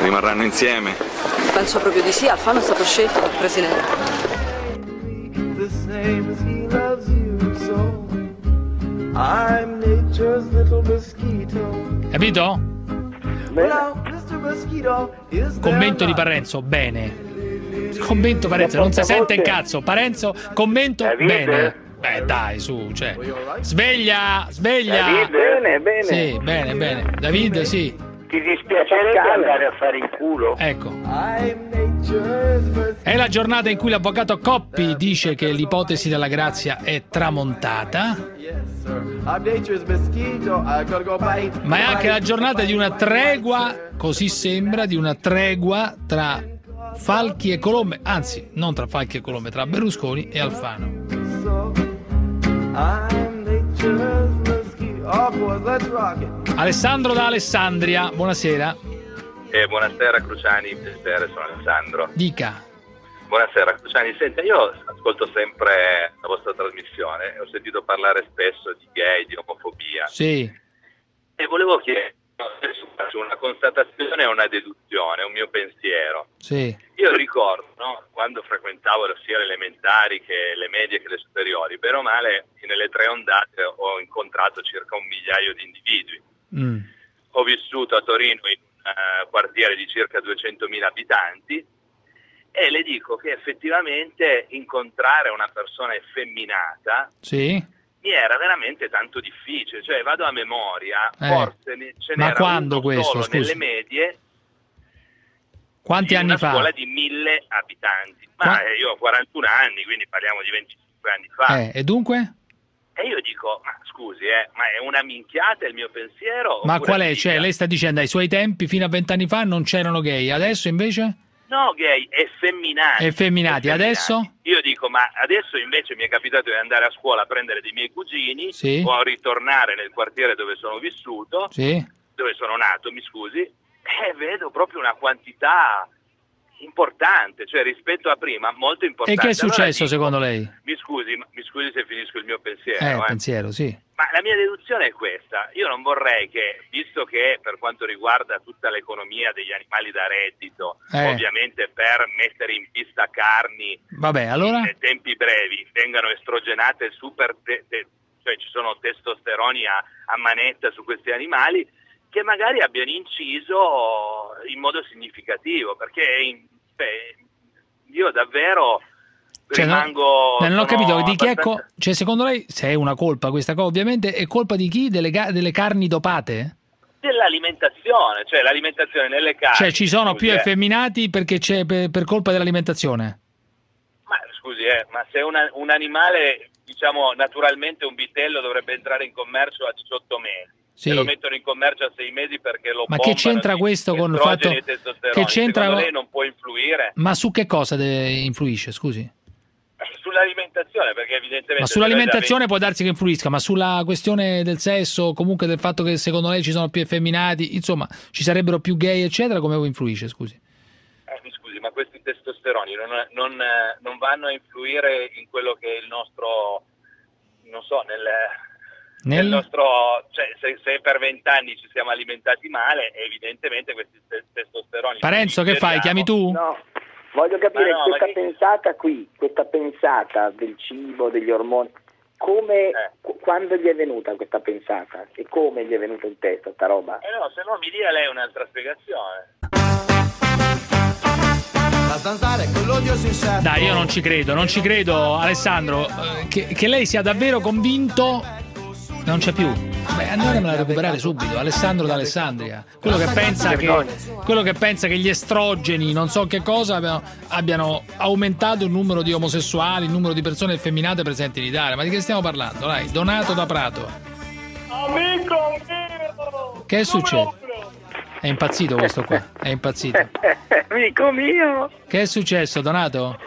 Rimarranno insieme? Penso proprio di sì, Alfano è stato scelto dal presidente. Capito? Commento di? Parenzo, bene. Commento Parenzo, non si sente un cazzo. Parenzo, commento bene. Beh, dai, su, cioè. Sveglia, sveglia. Bene, bene. Sì, bene, bene. David, sì. Ti dispiacerebbe andare a fare il culo? Ecco. I'm nature's mosquito. È la giornata in cui l'avvocato Coppi dice che l'ipotesi della grazia è tramontata, ma è anche la giornata di una tregua, così sembra, di una tregua tra Falchi e Colombe, anzi, non tra Falchi e Colombe, tra Berlusconi e Alfano. Alessandro da Alessandria, buonasera. Eh, buonasera Cruciani, piacere, sono Alessandro. Dica. Buonasera Cruciani, senti, io ascolto sempre la vostra trasmissione e ho sentito parlare spesso di gay, di omofobia Sì, e volevo chiedere faccio una constatazione e una deduzione, un mio pensiero. sì. Io ricordo, no, quando frequentavo sia le elementari che le medie che le superiori, bene o male nelle tre ondate ho incontrato circa un migliaio di individui. Mm. ho vissuto a Torino in un eh, quartiere di circa 200.000 abitanti e le dico che effettivamente incontrare una persona effeminata Sì? Mi era veramente tanto difficile, cioè vado a memoria, Eh. forse ce Ma n'era quando uno questo, solo nelle medie Quanti anni una fa? scuola di mille abitanti, ma Qua- eh, io ho 41 anni, quindi parliamo di 25 anni fa. Eh, e dunque? E io dico, ma scusi, eh, ma è una minchiata il mio pensiero? Ma qual è? Cioè, lei sta dicendo ai suoi tempi, fino a vent'anni fa, non c'erano gay, adesso invece? No, gay, effeminati. Effeminati, adesso? Io dico, ma adesso invece mi è capitato di andare a scuola a prendere dei miei cugini Sì. o a ritornare nel quartiere dove sono vissuto, Sì? dove sono nato, mi scusi, e vedo proprio una quantità importante, cioè rispetto a prima, molto E importante. che è Allora successo dico- secondo lei? Mi scusi, mi scusi se finisco il mio pensiero. Eh, eh. pensiero, sì. Ma la mia deduzione è questa, io non vorrei che, visto che per quanto riguarda tutta l'economia degli animali da reddito, Eh. ovviamente per mettere in pista carni Vabbè, allora? in tempi brevi vengano estrogenate super, te- te- cioè ci sono testosteroni a, a manetta su questi animali, che magari abbiano inciso in modo significativo, perché cioè, io davvero Cioè, non- rimango... non ho sono capito di chi è co- cioè secondo lei se è una colpa questa cosa ovviamente è colpa di chi delle, ga- delle carni dopate dell'alimentazione, cioè l'alimentazione nelle carni. cioè ci sono scusi, più eh. effeminati perché c'è per, per colpa dell'alimentazione Ma scusi, eh, ma se una- un animale, diciamo naturalmente un vitello dovrebbe entrare in commercio a 18 mesi, Sì. se lo mettono in commercio a 6 mesi perché lo Ma che c'entra questo con il fatto- che c'entra- lei non può influire? Ma su che cosa influisce scusi? Sull'alimentazione perché evidentemente... ma sull'alimentazione può darsi che influisca ma sulla questione del sesso comunque del fatto che secondo lei ci sono più effeminati insomma ci sarebbero più gay eccetera come influisce scusi? Eh, ma questi testosteroni non, non, eh, non vanno a influire in quello che è il nostro, non so, nel, Nel- nostro, cioè se, se per vent'anni ci siamo alimentati male, evidentemente questi te- testosteroni... Parenzo che fai chiami tu? No, voglio capire no, questa che- pensata qui, questa pensata del cibo, degli ormoni, come, Eh. qu- quando gli è venuta questa pensata e come gli è venuta in testa sta roba? Eh no, se no mi dia lei un'altra spiegazione. Dai, io non ci credo, non ci credo, Alessandro, eh, che, che lei sia davvero convinto. Non c'è più. Beh, andiamela a recuperare subito. Alessandro d'Alessandria. Quello che pensa che, quello che pensa che gli estrogeni, non so che cosa, abbiano, abbiano aumentato il numero di omosessuali, il numero di persone effeminate presenti in Italia. Ma di che stiamo parlando? Dai, Donato da Prato. Amico mio! Che è successo? È impazzito questo qua, è impazzito. Amico mio! Che è successo, Donato?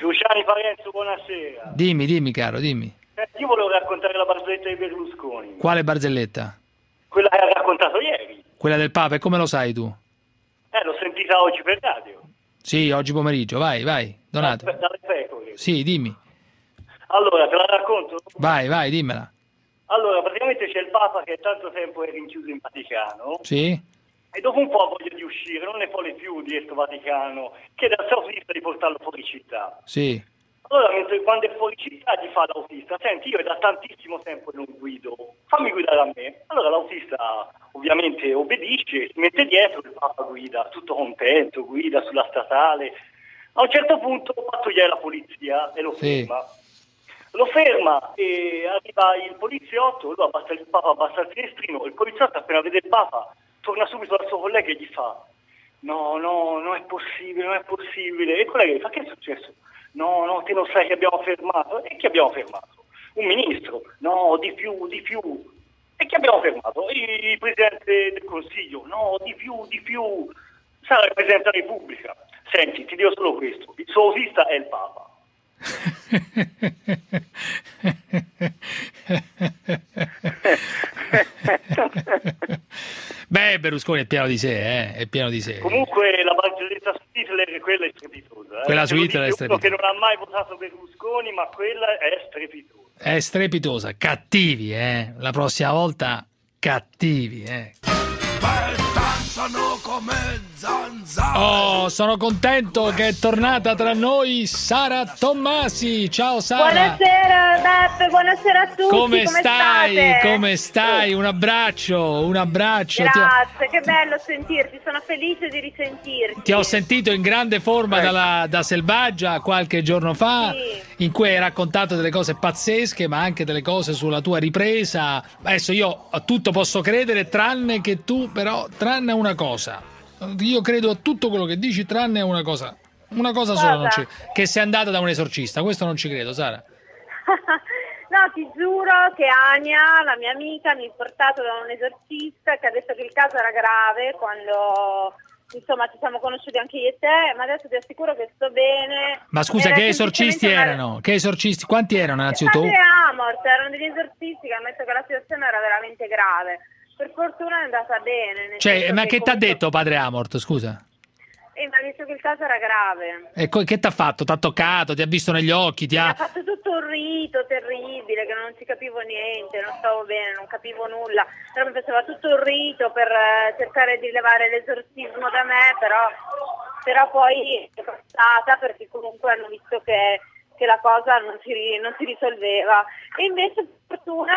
Luciani Parenzo, buonasera. Dimmi, dimmi, caro, dimmi. Eh, io volevo raccontare la barzelletta di Berlusconi, Quale barzelletta? quella che ha raccontato ieri. Quella del Papa, e come lo sai tu? Eh, l'ho sentita oggi per radio. Sì, oggi pomeriggio, vai, vai, Donato. Dalle dalle pecore. Sì, dimmi. Allora, te la racconto? Vai, vai, dimmela. Allora, praticamente c'è il Papa che tanto tempo è rinchiuso in Vaticano Sì? e dopo un po' ha voglia di uscire, non ne vuole più di questo Vaticano, chiede al suo di portarlo fuori città. Sì. Allora, mentre quando è fuori città, gli fa l'autista, senti, io è da tantissimo tempo non guido, fammi guidare a me. Allora l'autista ovviamente obbedisce, si mette dietro, il Papa guida, tutto contento, guida sulla statale. A un certo punto pattuglia la polizia e lo Sì. ferma. Lo ferma e arriva il poliziotto, lui abbassa il Papa, abbassa il finestrino, il poliziotto appena vede il Papa torna subito dal suo collega e gli fa no, no, non è possibile, non è possibile. E il collega gli fa che è successo? No, no, te non sai che abbiamo fermato. E chi abbiamo fermato? Un ministro. No, di più, di più. E chi abbiamo fermato? Il Presidente del Consiglio. No, di più, di più. Sarà il Presidente della Repubblica. Senti, ti dico solo questo. Il suo autista è il Papa. [laughs] [laughs] Beh, Berlusconi è pieno di sé, eh? È pieno di sé. Comunque la barzelletta su Hitler, quella è strepitosa. eh. Quella su Hitler è uno strepitosa. che non ha mai votato Berlusconi, ma quella è strepitosa. È strepitosa. Cattivi, eh? La prossima volta, cattivi, eh? Danzano come. Oh, sono contento che è tornata tra noi Sara Tommasi. Ciao Sara. Buonasera Beppe, buonasera a tutti. Come, stai? state? Come stai? Un abbraccio, un abbraccio. Ti ho- Grazie, che bello sentirti, sono felice di risentirti. Ti ho sentito in grande forma dalla- da Selvaggia qualche giorno fa, Sì. in cui hai raccontato delle cose pazzesche, ma anche delle cose sulla tua ripresa. Adesso io a tutto posso credere, tranne che tu, però, tranne una cosa. Io credo a tutto quello che dici, tranne una cosa. Una cosa sola, non ci- che sei andata da un esorcista. Questo non ci credo, Sara. [laughs] No, ti giuro che Ania, la mia amica, mi ha portato da un esorcista che ha detto che il caso era grave quando insomma ci siamo conosciuti anche io e te, ma adesso ti assicuro che sto bene. Ma scusa, Era che esorcisti erano? Che esorcisti? Quanti erano innanzitutto? Amort, erano degli esorcisti che hanno detto che la situazione era veramente grave. Per fortuna è andata bene. Cioè, ma che ti ha detto padre Amort, scusa? E mi ha detto che il caso era grave. E che ti ha fatto? Ti ha toccato? Ti ha visto negli occhi? Ti ha ha... fatto tutto un rito terribile che non ci capivo niente, non stavo bene, non capivo nulla. Però mi faceva tutto un rito per eh, cercare di levare l'esorcismo da me, però, però poi è passata perché comunque hanno visto che, che la cosa non si, non si risolveva. E invece per fortuna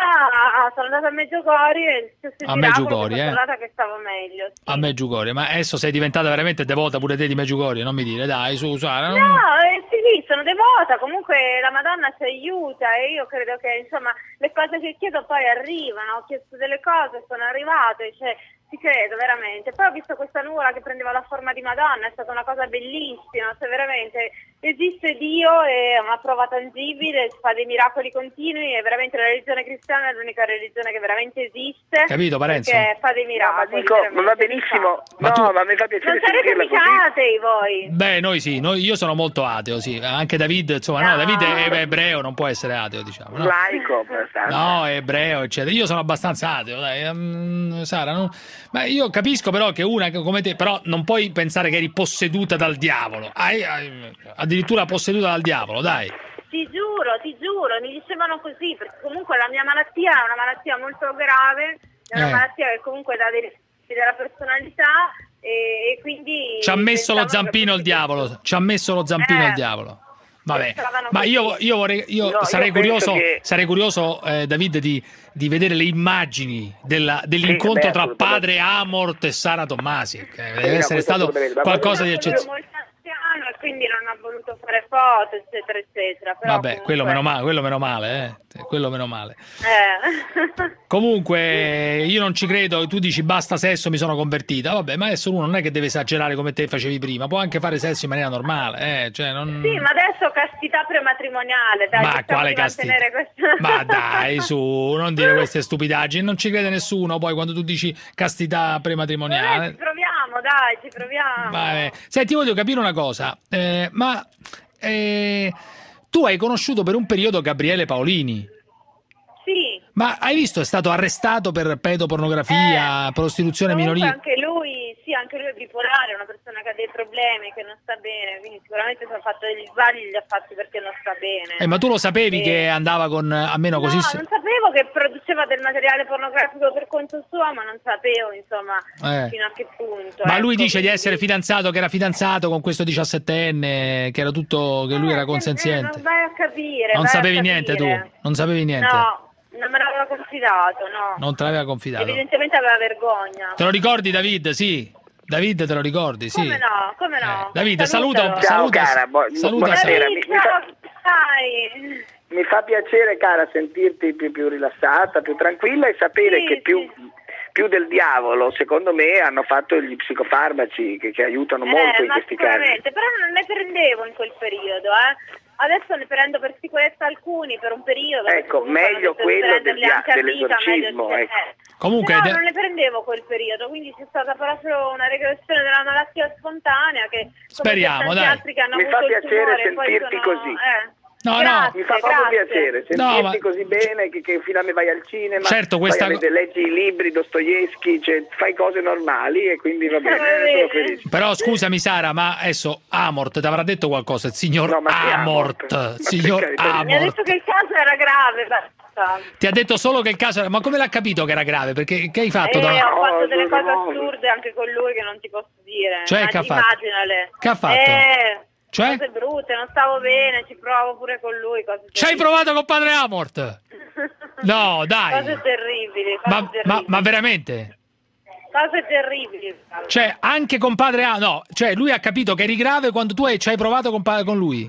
sono andata a Meggiugori e il stesso A miracolo Meggiugori, mi ha eh? che stavo meglio. sì. A Meggiugorie, ma adesso sei diventata veramente devota pure te di Meggiugorie, non mi dire, dai, su, Sara. non- No, eh, sì, sì, sono devota, comunque la Madonna ci aiuta e io credo che insomma le cose che chiedo poi arrivano, ho chiesto delle cose, sono arrivate, cioè ci credo veramente. Poi ho visto questa nuvola che prendeva la forma di Madonna, è stata una cosa bellissima, cioè veramente esiste Dio, è una prova tangibile, fa dei miracoli continui e veramente la religione cristiana è l'unica religione che veramente esiste. Capito, Parenzo? Perché fa dei miracoli. Ma dico, va benissimo. Ma no, tu- ma mi fa piacere Non sarete sentirla mica così. atei voi. Beh, noi sì, noi- io sono molto ateo, sì. Anche David, insomma, no, No. David è, è ebreo, non può essere ateo, diciamo. No, Laico, abbastanza. No, è ebreo, eccetera. Io sono abbastanza ateo, dai. ehm, Sara, non- ma io capisco però che una che come te, però non puoi pensare che eri posseduta dal diavolo. Hai- hai- addirittura posseduta dal diavolo, dai. Ti giuro, ti giuro, mi dicevano così, perché comunque la mia malattia è una malattia molto grave, è una Eh. malattia che comunque dà dei rischi della personalità e, e quindi... Ci ha messo lo zampino il diavolo. Ci ha messo lo zampino Eh. il diavolo. Vabbè, ma io, io vorrei, io No, io sarei penso curioso, che- sarei curioso eh, David, di, di vedere le immagini della- dell'incontro beh, tra padre Amort e Sara Tommasi. che deve no, essere stato qualcosa di eccezionale. Anziano e quindi non ha voluto fare foto, eccetera, eccetera. Però Vabbè, comunque- quello meno male, quello meno male, eh. Quello meno male. Eh. [laughs] Comunque, io non ci credo, tu dici basta sesso, mi sono convertita. Vabbè, ma adesso uno non è che deve esagerare come te facevi prima, può anche fare sesso in maniera normale, eh. Cioè, non... Sì, ma adesso castità prematrimoniale, dai, Ma quale castità? questa... Ma dai, su, non dire queste stupidaggini, non ci crede nessuno poi quando tu dici castità Eh, prematrimoniale. proviamo, dai, ci proviamo. Vabbè. Senti, voglio capire una cosa, eh, ma eh, tu hai conosciuto per un periodo Gabriele Paolini, Sì. ma hai visto è stato arrestato per pedopornografia, prostituzione Eh, Comunque minorile? anche lui, anche lui è bipolare, è una persona che ha dei problemi, che non sta bene, quindi sicuramente se ha fatto degli sbagli li ha fatti perché non sta bene. Eh, ma tu lo sapevi Eh, che andava con almeno così? No, non sapevo che produceva del materiale pornografico per conto suo, ma non sapevo, insomma, Eh. fino a che punto. Ma lui ecco, dice di quindi- essere fidanzato, che era fidanzato con questo diciassettenne, che era tutto, che lui era Eh, consenziente. non vai a capire. Non sapevi niente tu? Non sapevi niente? No, non me l'aveva confidato, no. Non te l'aveva confidato. Evidentemente aveva vergogna. Te lo ricordi David? Sì. David te lo ricordi? Sì. Come no, come no. David, saluta, saluta, cara, saluta buonasera. Sara. mi- David, mi fa-? Mi fa piacere, cara, sentirti più, più rilassata, più tranquilla e sapere Sì, che più, più del diavolo, secondo me, hanno fatto gli psicofarmaci che, che aiutano molto eh, in questi casi. sicuramente, però non ne prendevo in quel periodo, eh. Adesso ne prendo per sicurezza alcuni per un periodo. Ecco, meglio quello degli- anche a vita, dell'esorcismo, meglio- ecco. eh. Comunque, No, de- non ne prendevo quel periodo, quindi c'è stata proprio una regressione della malattia spontanea che come Speriamo, dai. altri che hanno Mi avuto fa il piacere tumore e poi sentirti sono- così. eh. No, Grazie, Mi fa proprio grazie. piacere sentirti No, ma- così bene, che, che fino a me vai al cinema, Certo, questa vai a leggi i libri, Dostoevsky, cioè, fai cose normali e quindi va bene, Va sono felice. Però scusami Sara, ma adesso Amort ti avrà detto qualcosa, il signor No, ma Amort, Amort? Ma signor di- Mi ha Amort. detto che il caso era grave, basta. Ti ha detto solo che il caso era... Ma come l'ha capito che era grave? Perché che hai fatto? Eh, da- ho fatto delle no, cose no. assurde anche con lui che non ti posso dire. Cioè, Ma che ha fatto? Immaginale. Che ha fatto? Eh, Cioè? Cose brutte, non stavo bene, ci provo pure con lui. Cose Ci hai provato con padre Amort? No, dai. Cose terribili, cose Ma, ma, terribili. ma veramente? Cose terribili. Cioè, anche con padre Amort... No, cioè lui ha capito che eri grave quando tu hai- ci hai provato con, con lui?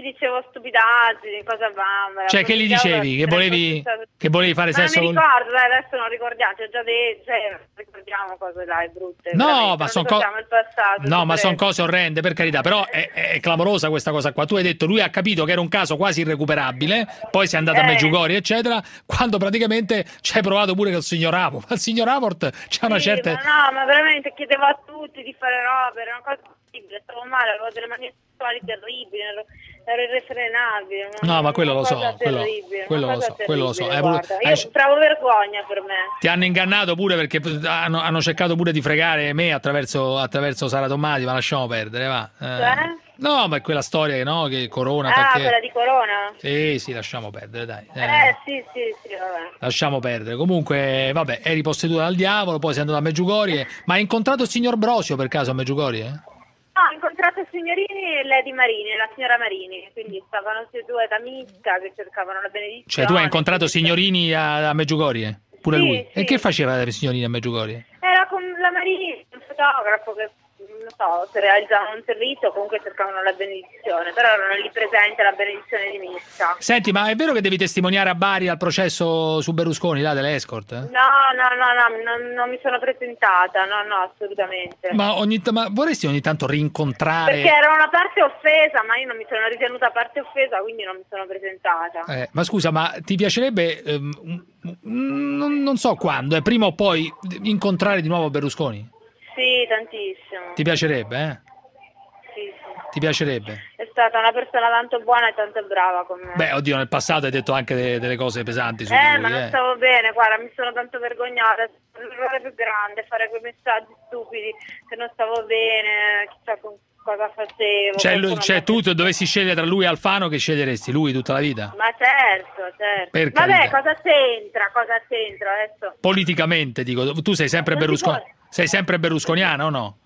Sì, dicevo stupidaggini, cosa bambera. Cioè, che gli dicevi? Che volevi, che volevi fare Ma non sesso mi con ricordo, dai, adesso non ricordiamo, ci ho già detto, cioè, ricordiamo cose dai brutte. No, ma sono co- ricordiamo il passato. No, ma sono cose orrende, per carità, però è, è clamorosa questa cosa qua. Tu hai detto, lui ha capito che era un caso quasi irrecuperabile, poi sei andato a Eh. Meggiugori, eccetera, quando praticamente ci hai provato pure col signor Amort. Ma il signor Amort c'ha una Sì, certa... ma no, ma veramente chiedevo a tutti di fare robe, era una cosa terribile, stavo male, avevo delle manie sessuali terribili, ero- ero irrefrenabile. una- No, ma quello lo so, quello- quello lo so, quello lo so. Hai voluto- guarda. hai- Io provo vergogna per me. Ti hanno ingannato pure perché hanno, hanno cercato pure di fregare me attraverso, attraverso Sara Tommati, ma lasciamo perdere, va. Eh, Cioè? No, ma è quella storia, no? Che Corona, Ah, perché... quella di Corona? Sì, sì, lasciamo perdere, dai. Eh, Eh, sì, sì, sì, vabbè. Lasciamo perdere. Comunque, vabbè, eri posseduta dal diavolo, poi sei andato a Meggiugorie. Ma hai incontrato il signor Brosio per caso a Meggiugorie? No, ho incontrato il signorini e Lady Marini, la signora Marini, quindi stavano tutti e due da misca che cercavano la benedizione. Cioè, tu hai incontrato signorini a, a Meggiugorie? Pure Sì, lui? E sì. che faceva la signorina a Meggiugorie? Era con la Marini, un fotografo che, so, se realizzavano un servizio comunque cercavano la benedizione, però erano lì presente la benedizione di missa. Senti, ma è vero che devi testimoniare a Bari al processo su Berlusconi, là, dell'escort? eh? No, no, no, no, non, non mi sono presentata, no, no, assolutamente. Ma, ogni ma vorresti ogni tanto rincontrare... Perché era una parte offesa, ma io non mi sono ritenuta parte offesa, quindi non mi sono presentata. Eh, ma scusa, ma ti piacerebbe, ehm, non, non so quando, eh, prima o poi incontrare di nuovo Berlusconi? Sì, tantissimo. Ti piacerebbe, eh? Sì, sì. Ti piacerebbe? È stata una persona tanto buona e tanto brava con me. Beh, oddio, nel passato hai detto anche de- delle cose pesanti su eh, lui, ma non eh. stavo bene, guarda, mi sono tanto vergognata. L'errore più grande fare quei messaggi stupidi che non stavo bene, chissà con cosa facevo. Cioè, lui- cioè, tu dovessi scegliere tra lui e Alfano, che sceglieresti? Lui tutta la vita? Ma certo, certo. Per Vabbè, carità. cosa c'entra? Cosa c'entra adesso? Politicamente, dico, tu sei sempre, Non Berlusconi-. Sei sempre berlusconiana o no?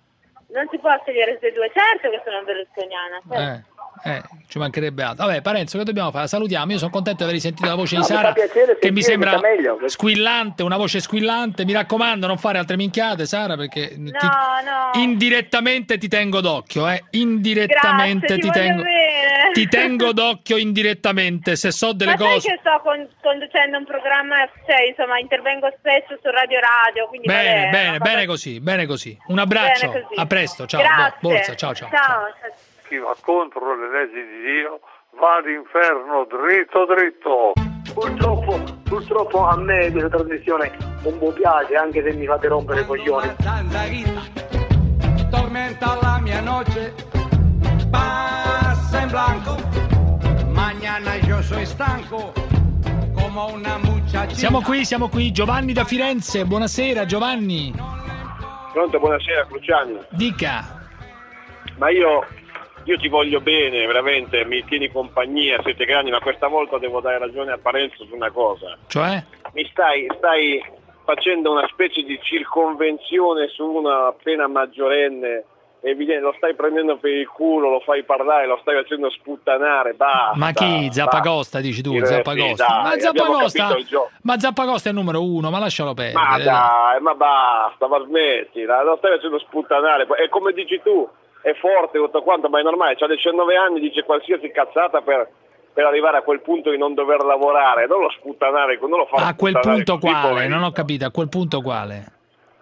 Non si può scegliere queste due, certo che sono berlusconiana. certo. Eh, eh, ci mancherebbe altro. Vabbè, Parenzo, che dobbiamo fare? Salutiamo. Io sono contento di aver sentito la voce No, di mi Sara, fa piacere che mi sembra mi squillante, una voce squillante. Mi raccomando, non fare altre minchiate, Sara, perché ti- No, no. indirettamente ti tengo d'occhio, eh. Indirettamente Grazie, ti, ti tengo. bene. Ti tengo d'occhio indirettamente. Se so delle Ma sai cose. che sto con- conducendo un programma, cioè, insomma, intervengo spesso su Radio Radio, quindi Bene, bene, una cosa- bene così, bene così. Un abbraccio, Bene così. a presto, ciao. Grazie. Bo- Borsa, ciao, ciao. ciao. Chi va contro le leggi di Dio va all'inferno dritto dritto. Purtroppo, purtroppo a me questa trasmissione non mi piace, anche se mi fate rompere i coglioni. tormenta la mia noche pasa en blanco mañana yo soy estanco como una muchachita Siamo qui, siamo qui. Giovanni da Firenze. Buonasera, Giovanni. Pronto, buonasera Cruciani. Dica. Ma io, io ti voglio bene, veramente, mi tieni compagnia, siete grandi, ma questa volta devo dare ragione a Parenzo su una cosa. Cioè? Mi stai, stai facendo una specie di circonvenzione su una appena maggiorenne, evidente, lo stai prendendo per il culo, lo fai parlare, lo stai facendo sputtanare, basta. Ma chi? Zappacosta, dici tu, Sì, Zappacosta. dai, ma gioco. ma Zappacosta è il numero uno, ma lascialo perdere. Ma dai, ma basta, ma smettila, lo stai facendo sputtanare. E come dici tu, è forte tutto quanto, ma è normale, ha 19 anni, dice qualsiasi cazzata per, per arrivare a quel punto di non dover lavorare, non lo sputtanare, non lo fa A quel punto quale? Non ho capito, a quel punto quale?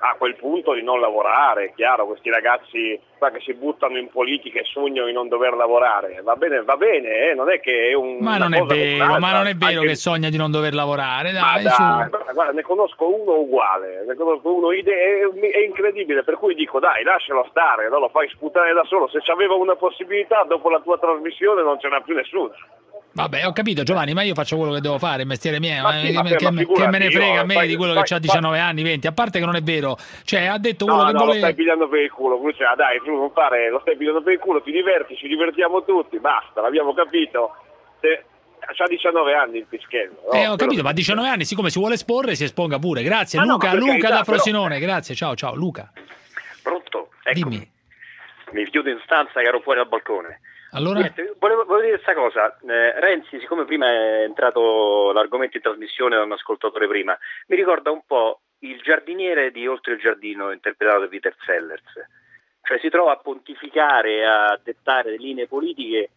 A quel punto di non lavorare, è chiaro, questi ragazzi qua che si buttano in politica e sognano di non dover lavorare, va bene, va bene, eh, non è che è un... Ma non è vero, ma non è vero anche- che sogna di non dover lavorare, dai, dai, guarda, guarda, ne conosco uno uguale, ne conosco uno ide- è, è incredibile, per cui dico dai, lascialo stare, no? lo fai sputare da solo, se c'aveva una possibilità dopo la tua trasmissione non ce n'ha più nessuna. Vabbè, ho capito Giovanni, ma io faccio quello che devo fare, il mestiere mio, Ma eh, sì, ma che, te- che- ma che figurati, me ne io, frega a me di quello fai- che ha 19 anni, 20, a parte che non è vero, cioè ha detto No, quello che no, lo voleva. stai pigliando per il culo, Lucia, dai, tu non fare, lo stai pigliando per il culo, ti diverti, ci divertiamo tutti, basta, l'abbiamo capito. Se, c'ha 19 anni il pischello. no? Eh, ho capito, Però- ma a 19 anni, siccome si vuole esporre, si esponga pure. Grazie, Ma no, Luca, per Luca carità, da però- Frosinone, grazie, ciao, ciao, Luca. Pronto? Eccomi. Dimmi. Mi chiudo in stanza che ero fuori al balcone. Allora? Niente, volevo, volevo dire questa cosa. Eh, Renzi, siccome prima è entrato l'argomento in trasmissione da un ascoltatore prima, mi ricorda un po' il giardiniere di Oltre il Giardino interpretato da Peter Sellers. Cioè si trova a pontificare, a dettare linee politiche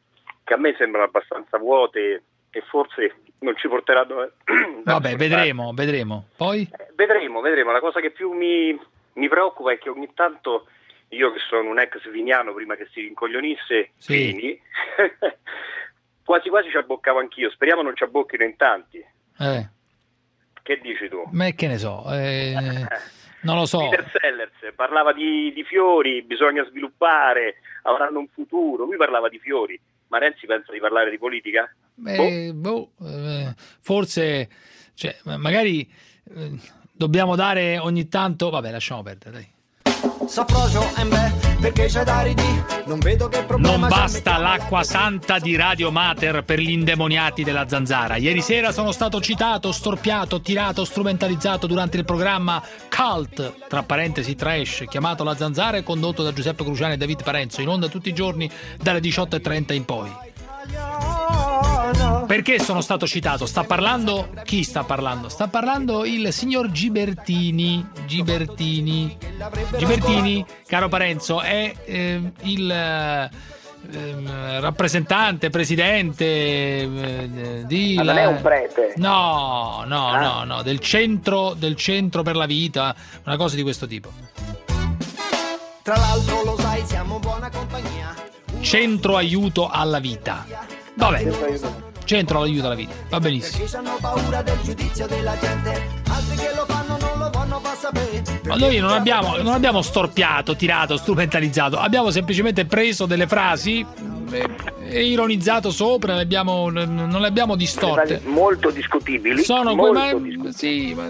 che a me sembrano abbastanza vuote e forse non ci porteranno... eh, [clears throat] [clears throat] Vabbè, vedremo, vedremo. Poi? Vedremo, vedremo. La cosa che più mi, mi preoccupa è che ogni tanto io che sono un ex viniano prima che si rincoglionisse, Sì. Vini, [laughs] quasi quasi ci abboccavo anch'io. Speriamo non ci abbocchino in tanti. Eh, Che dici tu? ma che ne so, eh, non lo so. Peter Sellers parlava di, di fiori, bisogna sviluppare, avranno un futuro. Lui parlava di fiori, ma Renzi pensa di parlare di politica? Eh, boh, eh, forse, cioè, ma- magari eh, dobbiamo dare ogni tanto. Vabbè, lasciamo perdere. Dai. Saprogio, embè, perché c'è da ridì. Non vedo che problema Non basta l'acqua santa di Radio Mater per gli indemoniati della zanzara. Ieri sera sono stato citato, storpiato, tirato, strumentalizzato durante il programma Cult, tra parentesi trash, chiamato La Zanzara e condotto da Giuseppe Cruciani e David Parenzo, in onda tutti i giorni dalle 18.30 in poi. Perché sono stato citato? Sta parlando chi sta parlando? Sta parlando il signor Gibertini. Gibertini. Gibertini, caro Parenzo, è eh, il eh, ehm, rappresentante, presidente eh, di Ma non è un prete? No, no, Ah. no, no, del centro, del centro per la vita, una cosa di questo tipo. Tra l'altro lo sai, siamo buona compagnia. Centro aiuto alla vita. Vabbè. Centro aiuto alla vita. Va benissimo. Perché hanno paura del giudizio della gente. Altri che lo fanno non lo vanno a sapere. Ma noi non abbiamo, non abbiamo storpiato, tirato, strumentalizzato, abbiamo semplicemente preso delle frasi e, e ironizzato sopra, le abbiamo- non le abbiamo distorte. Molto discutibili. Sono molto ma- sì, ma-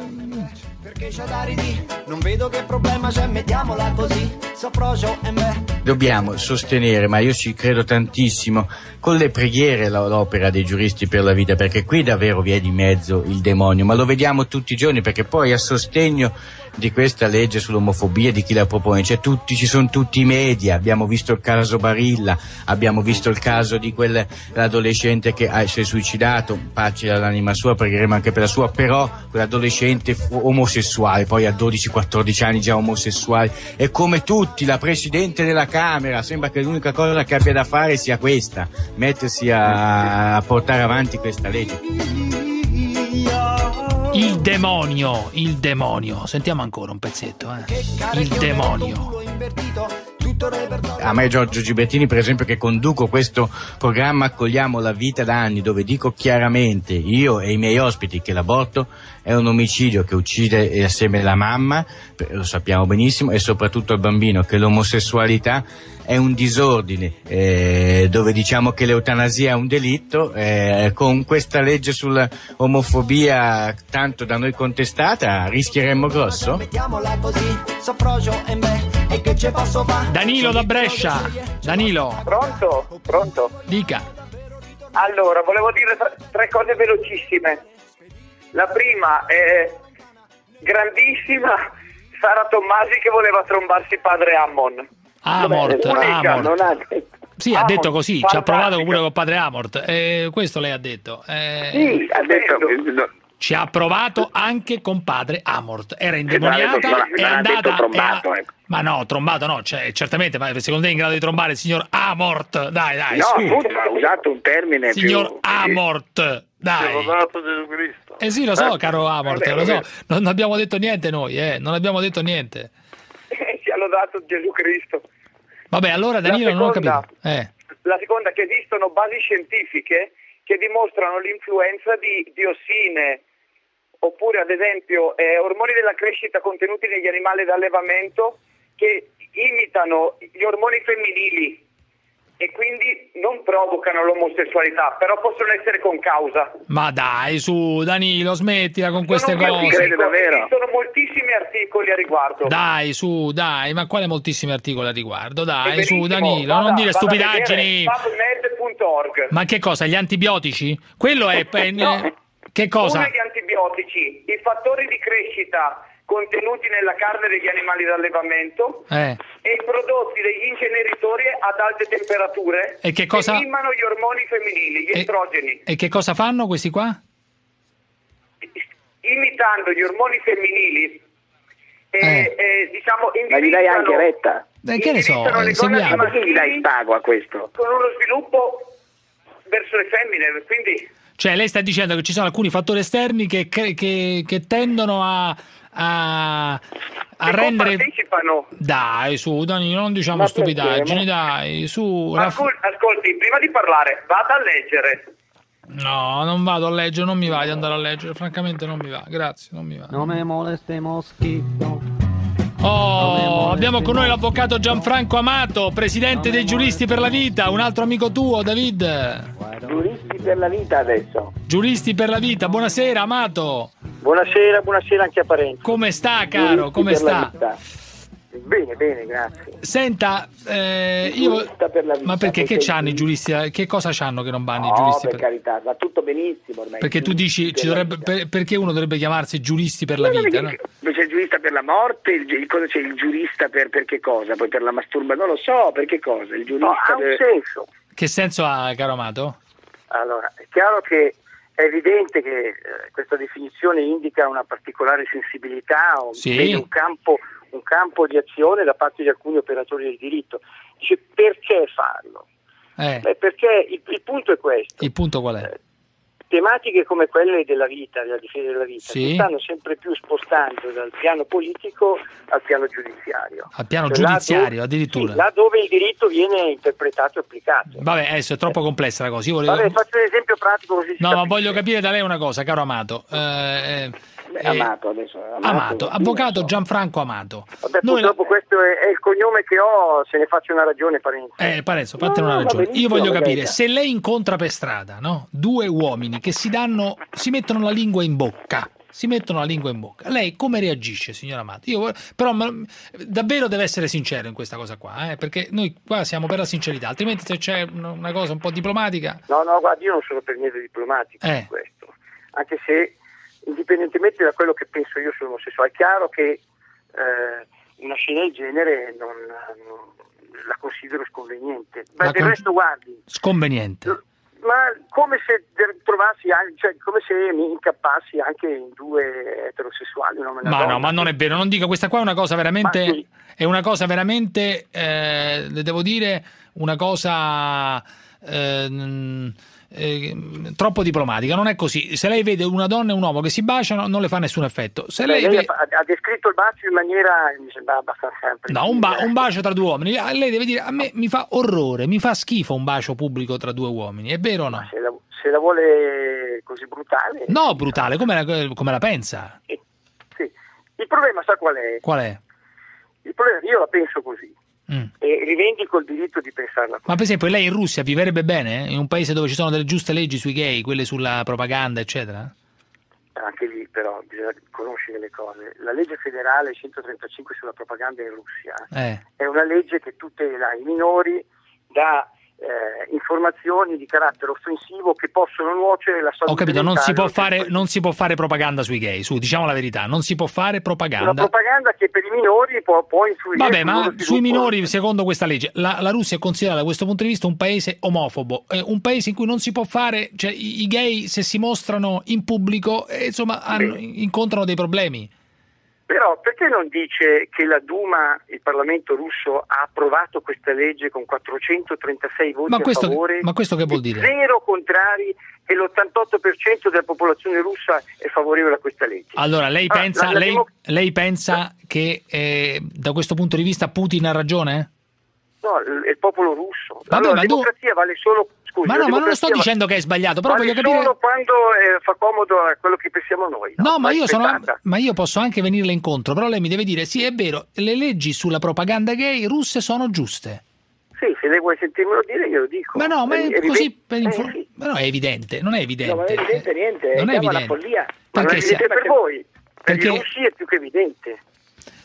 Perché c'è da ridì. Non vedo che problema c'è, mettiamola così. Saprogio, embè. Dobbiamo sostenere, ma io ci credo tantissimo, con le preghiere l'opera dei giuristi per la vita, perché qui davvero vi è di mezzo il demonio, ma lo vediamo tutti i giorni, perché poi a sostegno di questa legge sull'omofobia, di chi la propone, tutti, ci sono tutti i media, abbiamo visto il caso Barilla, abbiamo visto il caso di quell'adolescente che ah, si è suicidato, pace all'anima sua, pregheremo anche per la sua, però quell'adolescente omosessuale, poi a 12-14 anni già omosessuale, e come tutti, la Presidente della Camera, sembra che l'unica cosa che abbia da fare sia questa, mettersi a, a portare avanti questa legge. il demonio, il demonio. Sentiamo ancora un pezzetto, eh. Il demonio. A me Giorgio Gibertini, per esempio, che conduco questo programma Accogliamo la vita da anni, dove dico chiaramente io e i miei ospiti che l'aborto è un omicidio che uccide eh, assieme la mamma, lo sappiamo benissimo, e soprattutto il bambino, che l'omosessualità è un disordine, eh, dove diciamo che l'eutanasia è un delitto, eh, con questa legge sull'omofobia tanto da noi contestata rischieremmo grosso? Danilo da Brescia. Danilo, Pronto? Pronto? dica. Allora, volevo dire tre, tre cose velocissime. La prima è grandissima Sara Tommasi che voleva trombarsi padre Ammon. Amort, Unica, Amort. non ha- Sì, ha Amort, detto così, ci ha provato pure con padre Amort. Eh, questo lei ha detto. Eh, Sì, ha detto Ci ha provato anche con padre Amort. Era ha detto- indemoniata, non ha- è ha andata. trombato, è- ecco. Ma no, trombato no, cioè, certamente, ma secondo te è in grado di trombare il signor Amort? Dai, dai, No, appunto, ha usato un termine Signor più... Amort, dai. Gesù Cristo. Eh sì, lo so, caro Amort, vabbè, lo so. vabbè. Non abbiamo detto niente noi, eh, non abbiamo detto niente. [laughs] Ci ha lodato Gesù Cristo. Vabbè, allora Danilo non ho seconda- capito. Eh. La seconda che esistono basi scientifiche che dimostrano l'influenza di diossine oppure ad esempio eh, ormoni della crescita contenuti negli animali d'allevamento che imitano gli ormoni femminili e quindi non provocano l'omosessualità, però possono essere con causa. Ma dai, su, Danilo, smettila con queste Sono cose. moltissimi- Esistono moltissimi articoli a riguardo. Dai, su, dai, ma quale moltissimi articoli a riguardo? Dai, su, Danilo, vada- non dire stupidaggini. Ma che cosa? Gli antibiotici? Quello è. [laughs] è- No. Che cosa? Uno gli antibiotici, i fattori di crescita contenuti nella carne degli animali d'allevamento Eh. e i prodotti degli inceneritori ad alte temperature E che cosa- mimano gli ormoni femminili, gli E- estrogeni, E che cosa fanno questi qua? imitando gli ormoni femminili e, Eh. e, diciamo Ma gli dai anche retta? Eh, che ne so, le eh, seguiamo. Ma gli dai spago a questo? con uno sviluppo verso le femmine, quindi Cioè, lei sta dicendo che ci sono alcuni fattori esterni che, che- che- che tendono a. a, a rendere. partecipano. Dai, su, Danilo, non diciamo Ma stupidaggini, perché? dai, su. Ascol- ascolti, prima di parlare, vada a leggere. No, non vado a leggere, non mi va di andare a leggere, francamente non mi va, grazie, non mi va. No me moleste mosquito. Oh, abbiamo con noi l'avvocato Gianfranco Amato, presidente dei giuristi per la vita, un altro amico tuo, David. Giuristi per la vita adesso. Giuristi per la vita, buonasera Amato. Buonasera, buonasera anche a Parenti. Come sta, caro? Giuristi Come sta? Bene, bene, grazie. Senta, eh, io... Per la vita, Ma perché che c'hanno i giuristi? Che cosa c'hanno che non vanno i No, giuristi? per per- carità, va tutto benissimo ormai. Perché tu dici, ci per la dovrebbe, per- perché uno dovrebbe chiamarsi giuristi per la No, no, vita? no? C'è il giurista per la morte, il, cosa c'è il giurista per, per che cosa? Poi per la masturba, non lo so, per che cosa? Il giurista ha un per- senso. Che senso ha, caro Amato? Allora, è chiaro che è evidente che eh, questa definizione indica una particolare sensibilità o Sì. un, campo, un campo di azione da parte di alcuni operatori del diritto. Dice perché farlo? Eh, Beh, perché il, il punto è questo. il punto qual è? Tematiche come quelle della vita, della difesa della vita, Sì. si stanno sempre più spostando dal piano politico al piano giudiziario. Al piano Cioè, là giudiziario dove- addirittura? sì, là dove il diritto viene interpretato e applicato. Vabbè, adesso è troppo complessa la cosa. Io volevo... Vabbè, faccio un esempio pratico così No, ma voglio capire da lei una cosa, caro Amato. Eh, eh, eh, Amato adesso. Amato, Amato, avvocato so. Gianfranco Amato. Vabbè, Noi la- purtroppo questo è, è il cognome che ho, se ne faccio una ragione, Parenzo. Eh, Parenzo, fatte No, una ragione. Io voglio capire, carità. se lei incontra per strada, no? Due uomini che si danno, si mettono la lingua in bocca. Si mettono la lingua in bocca. Lei come reagisce, signora Amato? Io, però davvero deve essere sincero in questa cosa qua, eh? perché noi qua siamo per la sincerità, altrimenti se c'è una- cosa un po' diplomatica. No, no, guardi, io non sono per niente diplomatico Eh. su questo, anche se indipendentemente da quello che penso io sull'omosessuale, è chiaro che eh, una scena del genere non, non- la considero sconveniente. Ma del con- resto, guardi, Sconveniente. ma come se trovassi, cioè come se mi incappassi anche in due eterosessuali, una Ma donna. no, ma non è vero, non dica questa qua è una cosa veramente sì. è una cosa veramente eh, le devo dire una cosa eh, eh, troppo diplomatica, non è così. Se lei vede una donna e un uomo che si baciano non le fa nessun effetto. Se lei lei ve- ha, descritto il bacio in maniera, mi sembra abbastanza No, un, ba- un bacio tra due uomini. Lei deve dire: a me mi fa orrore, mi fa schifo un bacio pubblico tra due uomini. È vero o no? Se la, se la vuole così brutale. No, brutale, come la, come la pensa? Sì. Il problema sa qual è? Qual è? Il problema, io la penso così Mm. e rivendico il diritto di pensarla. Ma per esempio, lei in Russia vivrebbe bene? eh? In un paese dove ci sono delle giuste leggi sui gay, quelle sulla propaganda, eccetera? Anche lì però bisogna conoscere le cose. La legge federale 135 sulla propaganda in Russia Eh. è una legge che tutela i minori da eh, informazioni di carattere offensivo che possono nuocere alla salute Ho capito, non si, fare, non si può fare propaganda sui gay, su, diciamo la verità, non si può fare Una propaganda. propaganda che per i minori può, può influire Vabbè, ma sui minori, secondo questa legge, la, la Russia è considerata da questo punto di vista un paese omofobo, è un paese in cui non si può fare, cioè i, i gay se si mostrano in pubblico, eh, insomma, hanno- incontrano dei problemi. Però perché non dice che la Duma, il Parlamento russo, ha approvato questa legge con 436 voti Ma a questo, favore, ma questo che vuol dire? zero contrari e l'88% della popolazione russa è favorevole a questa legge? Allora, lei Ah, pensa, la- la lei, demo- lei pensa che eh, da questo punto di vista Putin ha ragione? No, il, il popolo russo. Vabbè, allora, la democrazia vale solo... Scusi, ma no, ma non sto dicendo che è sbagliato, però voglio capire... solo quando eh, fa comodo a quello che pensiamo noi. No, ma Va io, sono, ma io posso anche venirle incontro, però lei mi deve dire, sì, è vero, le leggi sulla propaganda gay russe sono giuste. Sì, se lei vuole sentirmelo dire io lo dico. Ma no, ma Eh, è eh, così eh, per infor- sì. ma no, è evidente, non è evidente. No, ma non è evidente niente, Non è evidente. follia. Ma non Perché è evidente per voi, per perché- i russi è più che evidente.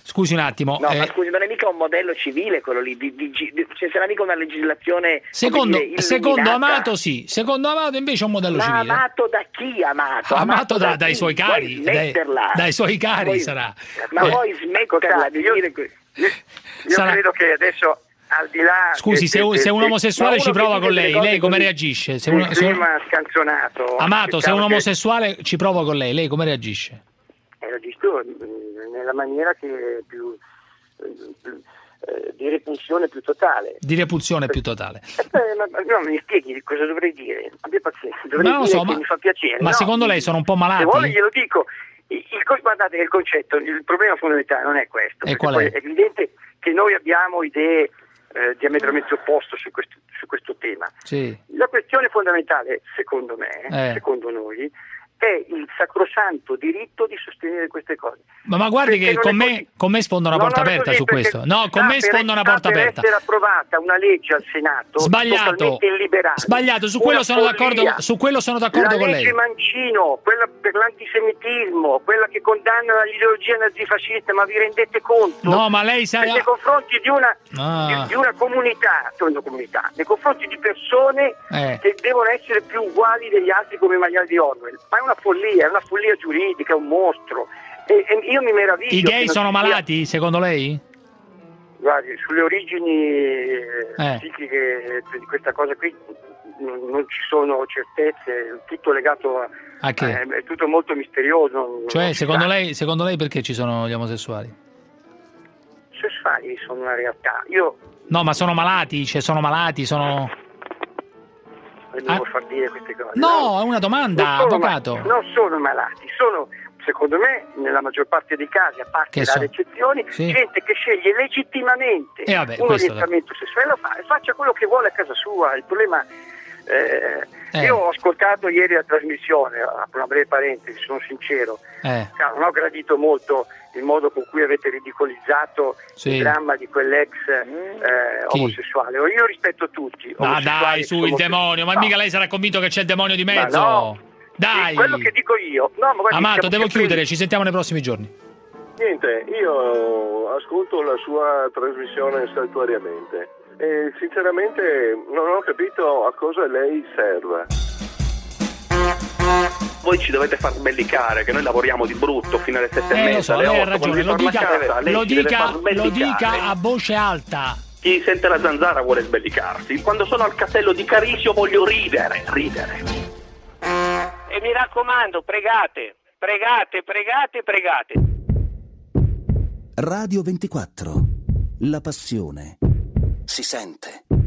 Scusi un attimo, No, eh, ma scusi, non è mica un modello civile quello lì, di, di- di- cioè sarà mica una legislazione secondo, secondo. Amato sì, secondo Amato invece è un modello Ma civile. amato da chi amato? Amato da- da dai chi? suoi cari, dai- dai suoi cari Vuoi- sarà. Ma Eh. vuoi smetterla di dire que- Io Sarà- credo che adesso, al di là... Scusi, se, se un omosessuale ci prova con lei, lei come reagisce? Se uno- se clima scanzonato. Amato, se un che- omosessuale ci prova con lei, lei come reagisce? Eh, reagisco nella maniera che più... eh, più, eh, di repulsione più totale. Di repulsione più totale. Eh, ma, no, mi spieghi cosa dovrei dire? Abbia pazienza, dovrei Ma non lo so, ma- mi fa piacere. ma no? secondo lei sono un po' malati? Se vuole glielo dico. Il, guardate il concetto, il problema fondamentale non è questo. E qual è? è evidente che noi abbiamo idee eh, diametralmente opposte su questo, su questo tema. Sì. La questione fondamentale, secondo me, Eh. secondo noi, è il sacrosanto diritto di sostenere queste cose. Ma, ma guardi Perché che con me, così. con me sfonda una No, porta aperta su questo. No, con me sfonda una porta per aperta. essere approvata una legge al Senato Sbagliato. Sbagliato, su quello sono d'accordo, su quello sono d'accordo la con legge lei. Mancino, quella per l'antisemitismo, quella che condanna l'ideologia nazifascista, ma vi rendete conto? No, ma lei sa- Nei confronti di una, Ah. di, di una comunità, cioè una comunità, nei confronti di persone Eh. che devono essere più uguali degli altri come i maiali di Orwell. Ma è una follia, è una follia giuridica, è un mostro. E, e io mi meraviglio. I gay sono ci sia- malati, secondo lei? Guardi, sulle origini eh, Eh. psichiche di questa cosa qui non ci sono certezze, tutto legato a... A che? eh, è tutto molto misterioso. Cioè, secondo lei, secondo lei perché ci sono gli omosessuali? sessuali sono una realtà. Io No, ma sono malati, cioè sono malati, sono... non devo far dire queste cose. Ah. No, è una domanda, Non avvocato. ma- non sono malati, sono secondo me nella maggior parte dei casi, a parte Che rare so- eccezioni, Sì. gente che sceglie legittimamente Eh, vabbè, un orientamento sessuale lo fa e faccia quello che vuole a casa sua. Il problema eh, Eh. io ho ascoltato ieri la trasmissione, apro una breve parentesi, sono sincero, Eh, Cioè, non ho gradito molto il modo con cui avete ridicolizzato Sì. il dramma di quell'ex eh, omosessuale. Io rispetto tutti. ma dai, su il demonio, ma No. mica lei sarà convinto che c'è il demonio di mezzo? no. Dai! Quello che dico io. No, ma guardi, Amato, devo sempre- chiudere, ci sentiamo nei prossimi giorni. Niente, io ascolto la sua trasmissione saltuariamente e sinceramente non ho capito a cosa lei serva. Voi ci dovete far sbellicare che noi lavoriamo di brutto fino alle sette e Eh, mezza, so, alle lei ha otto, ragione, lo dica, a casa, lo dica, lo dica a voce alta. Chi sente la zanzara vuole sbellicarsi. Quando sono al castello di Carisio voglio ridere, ridere. E mi raccomando, pregate, pregate, pregate, pregate. Radio 24. La passione si sente.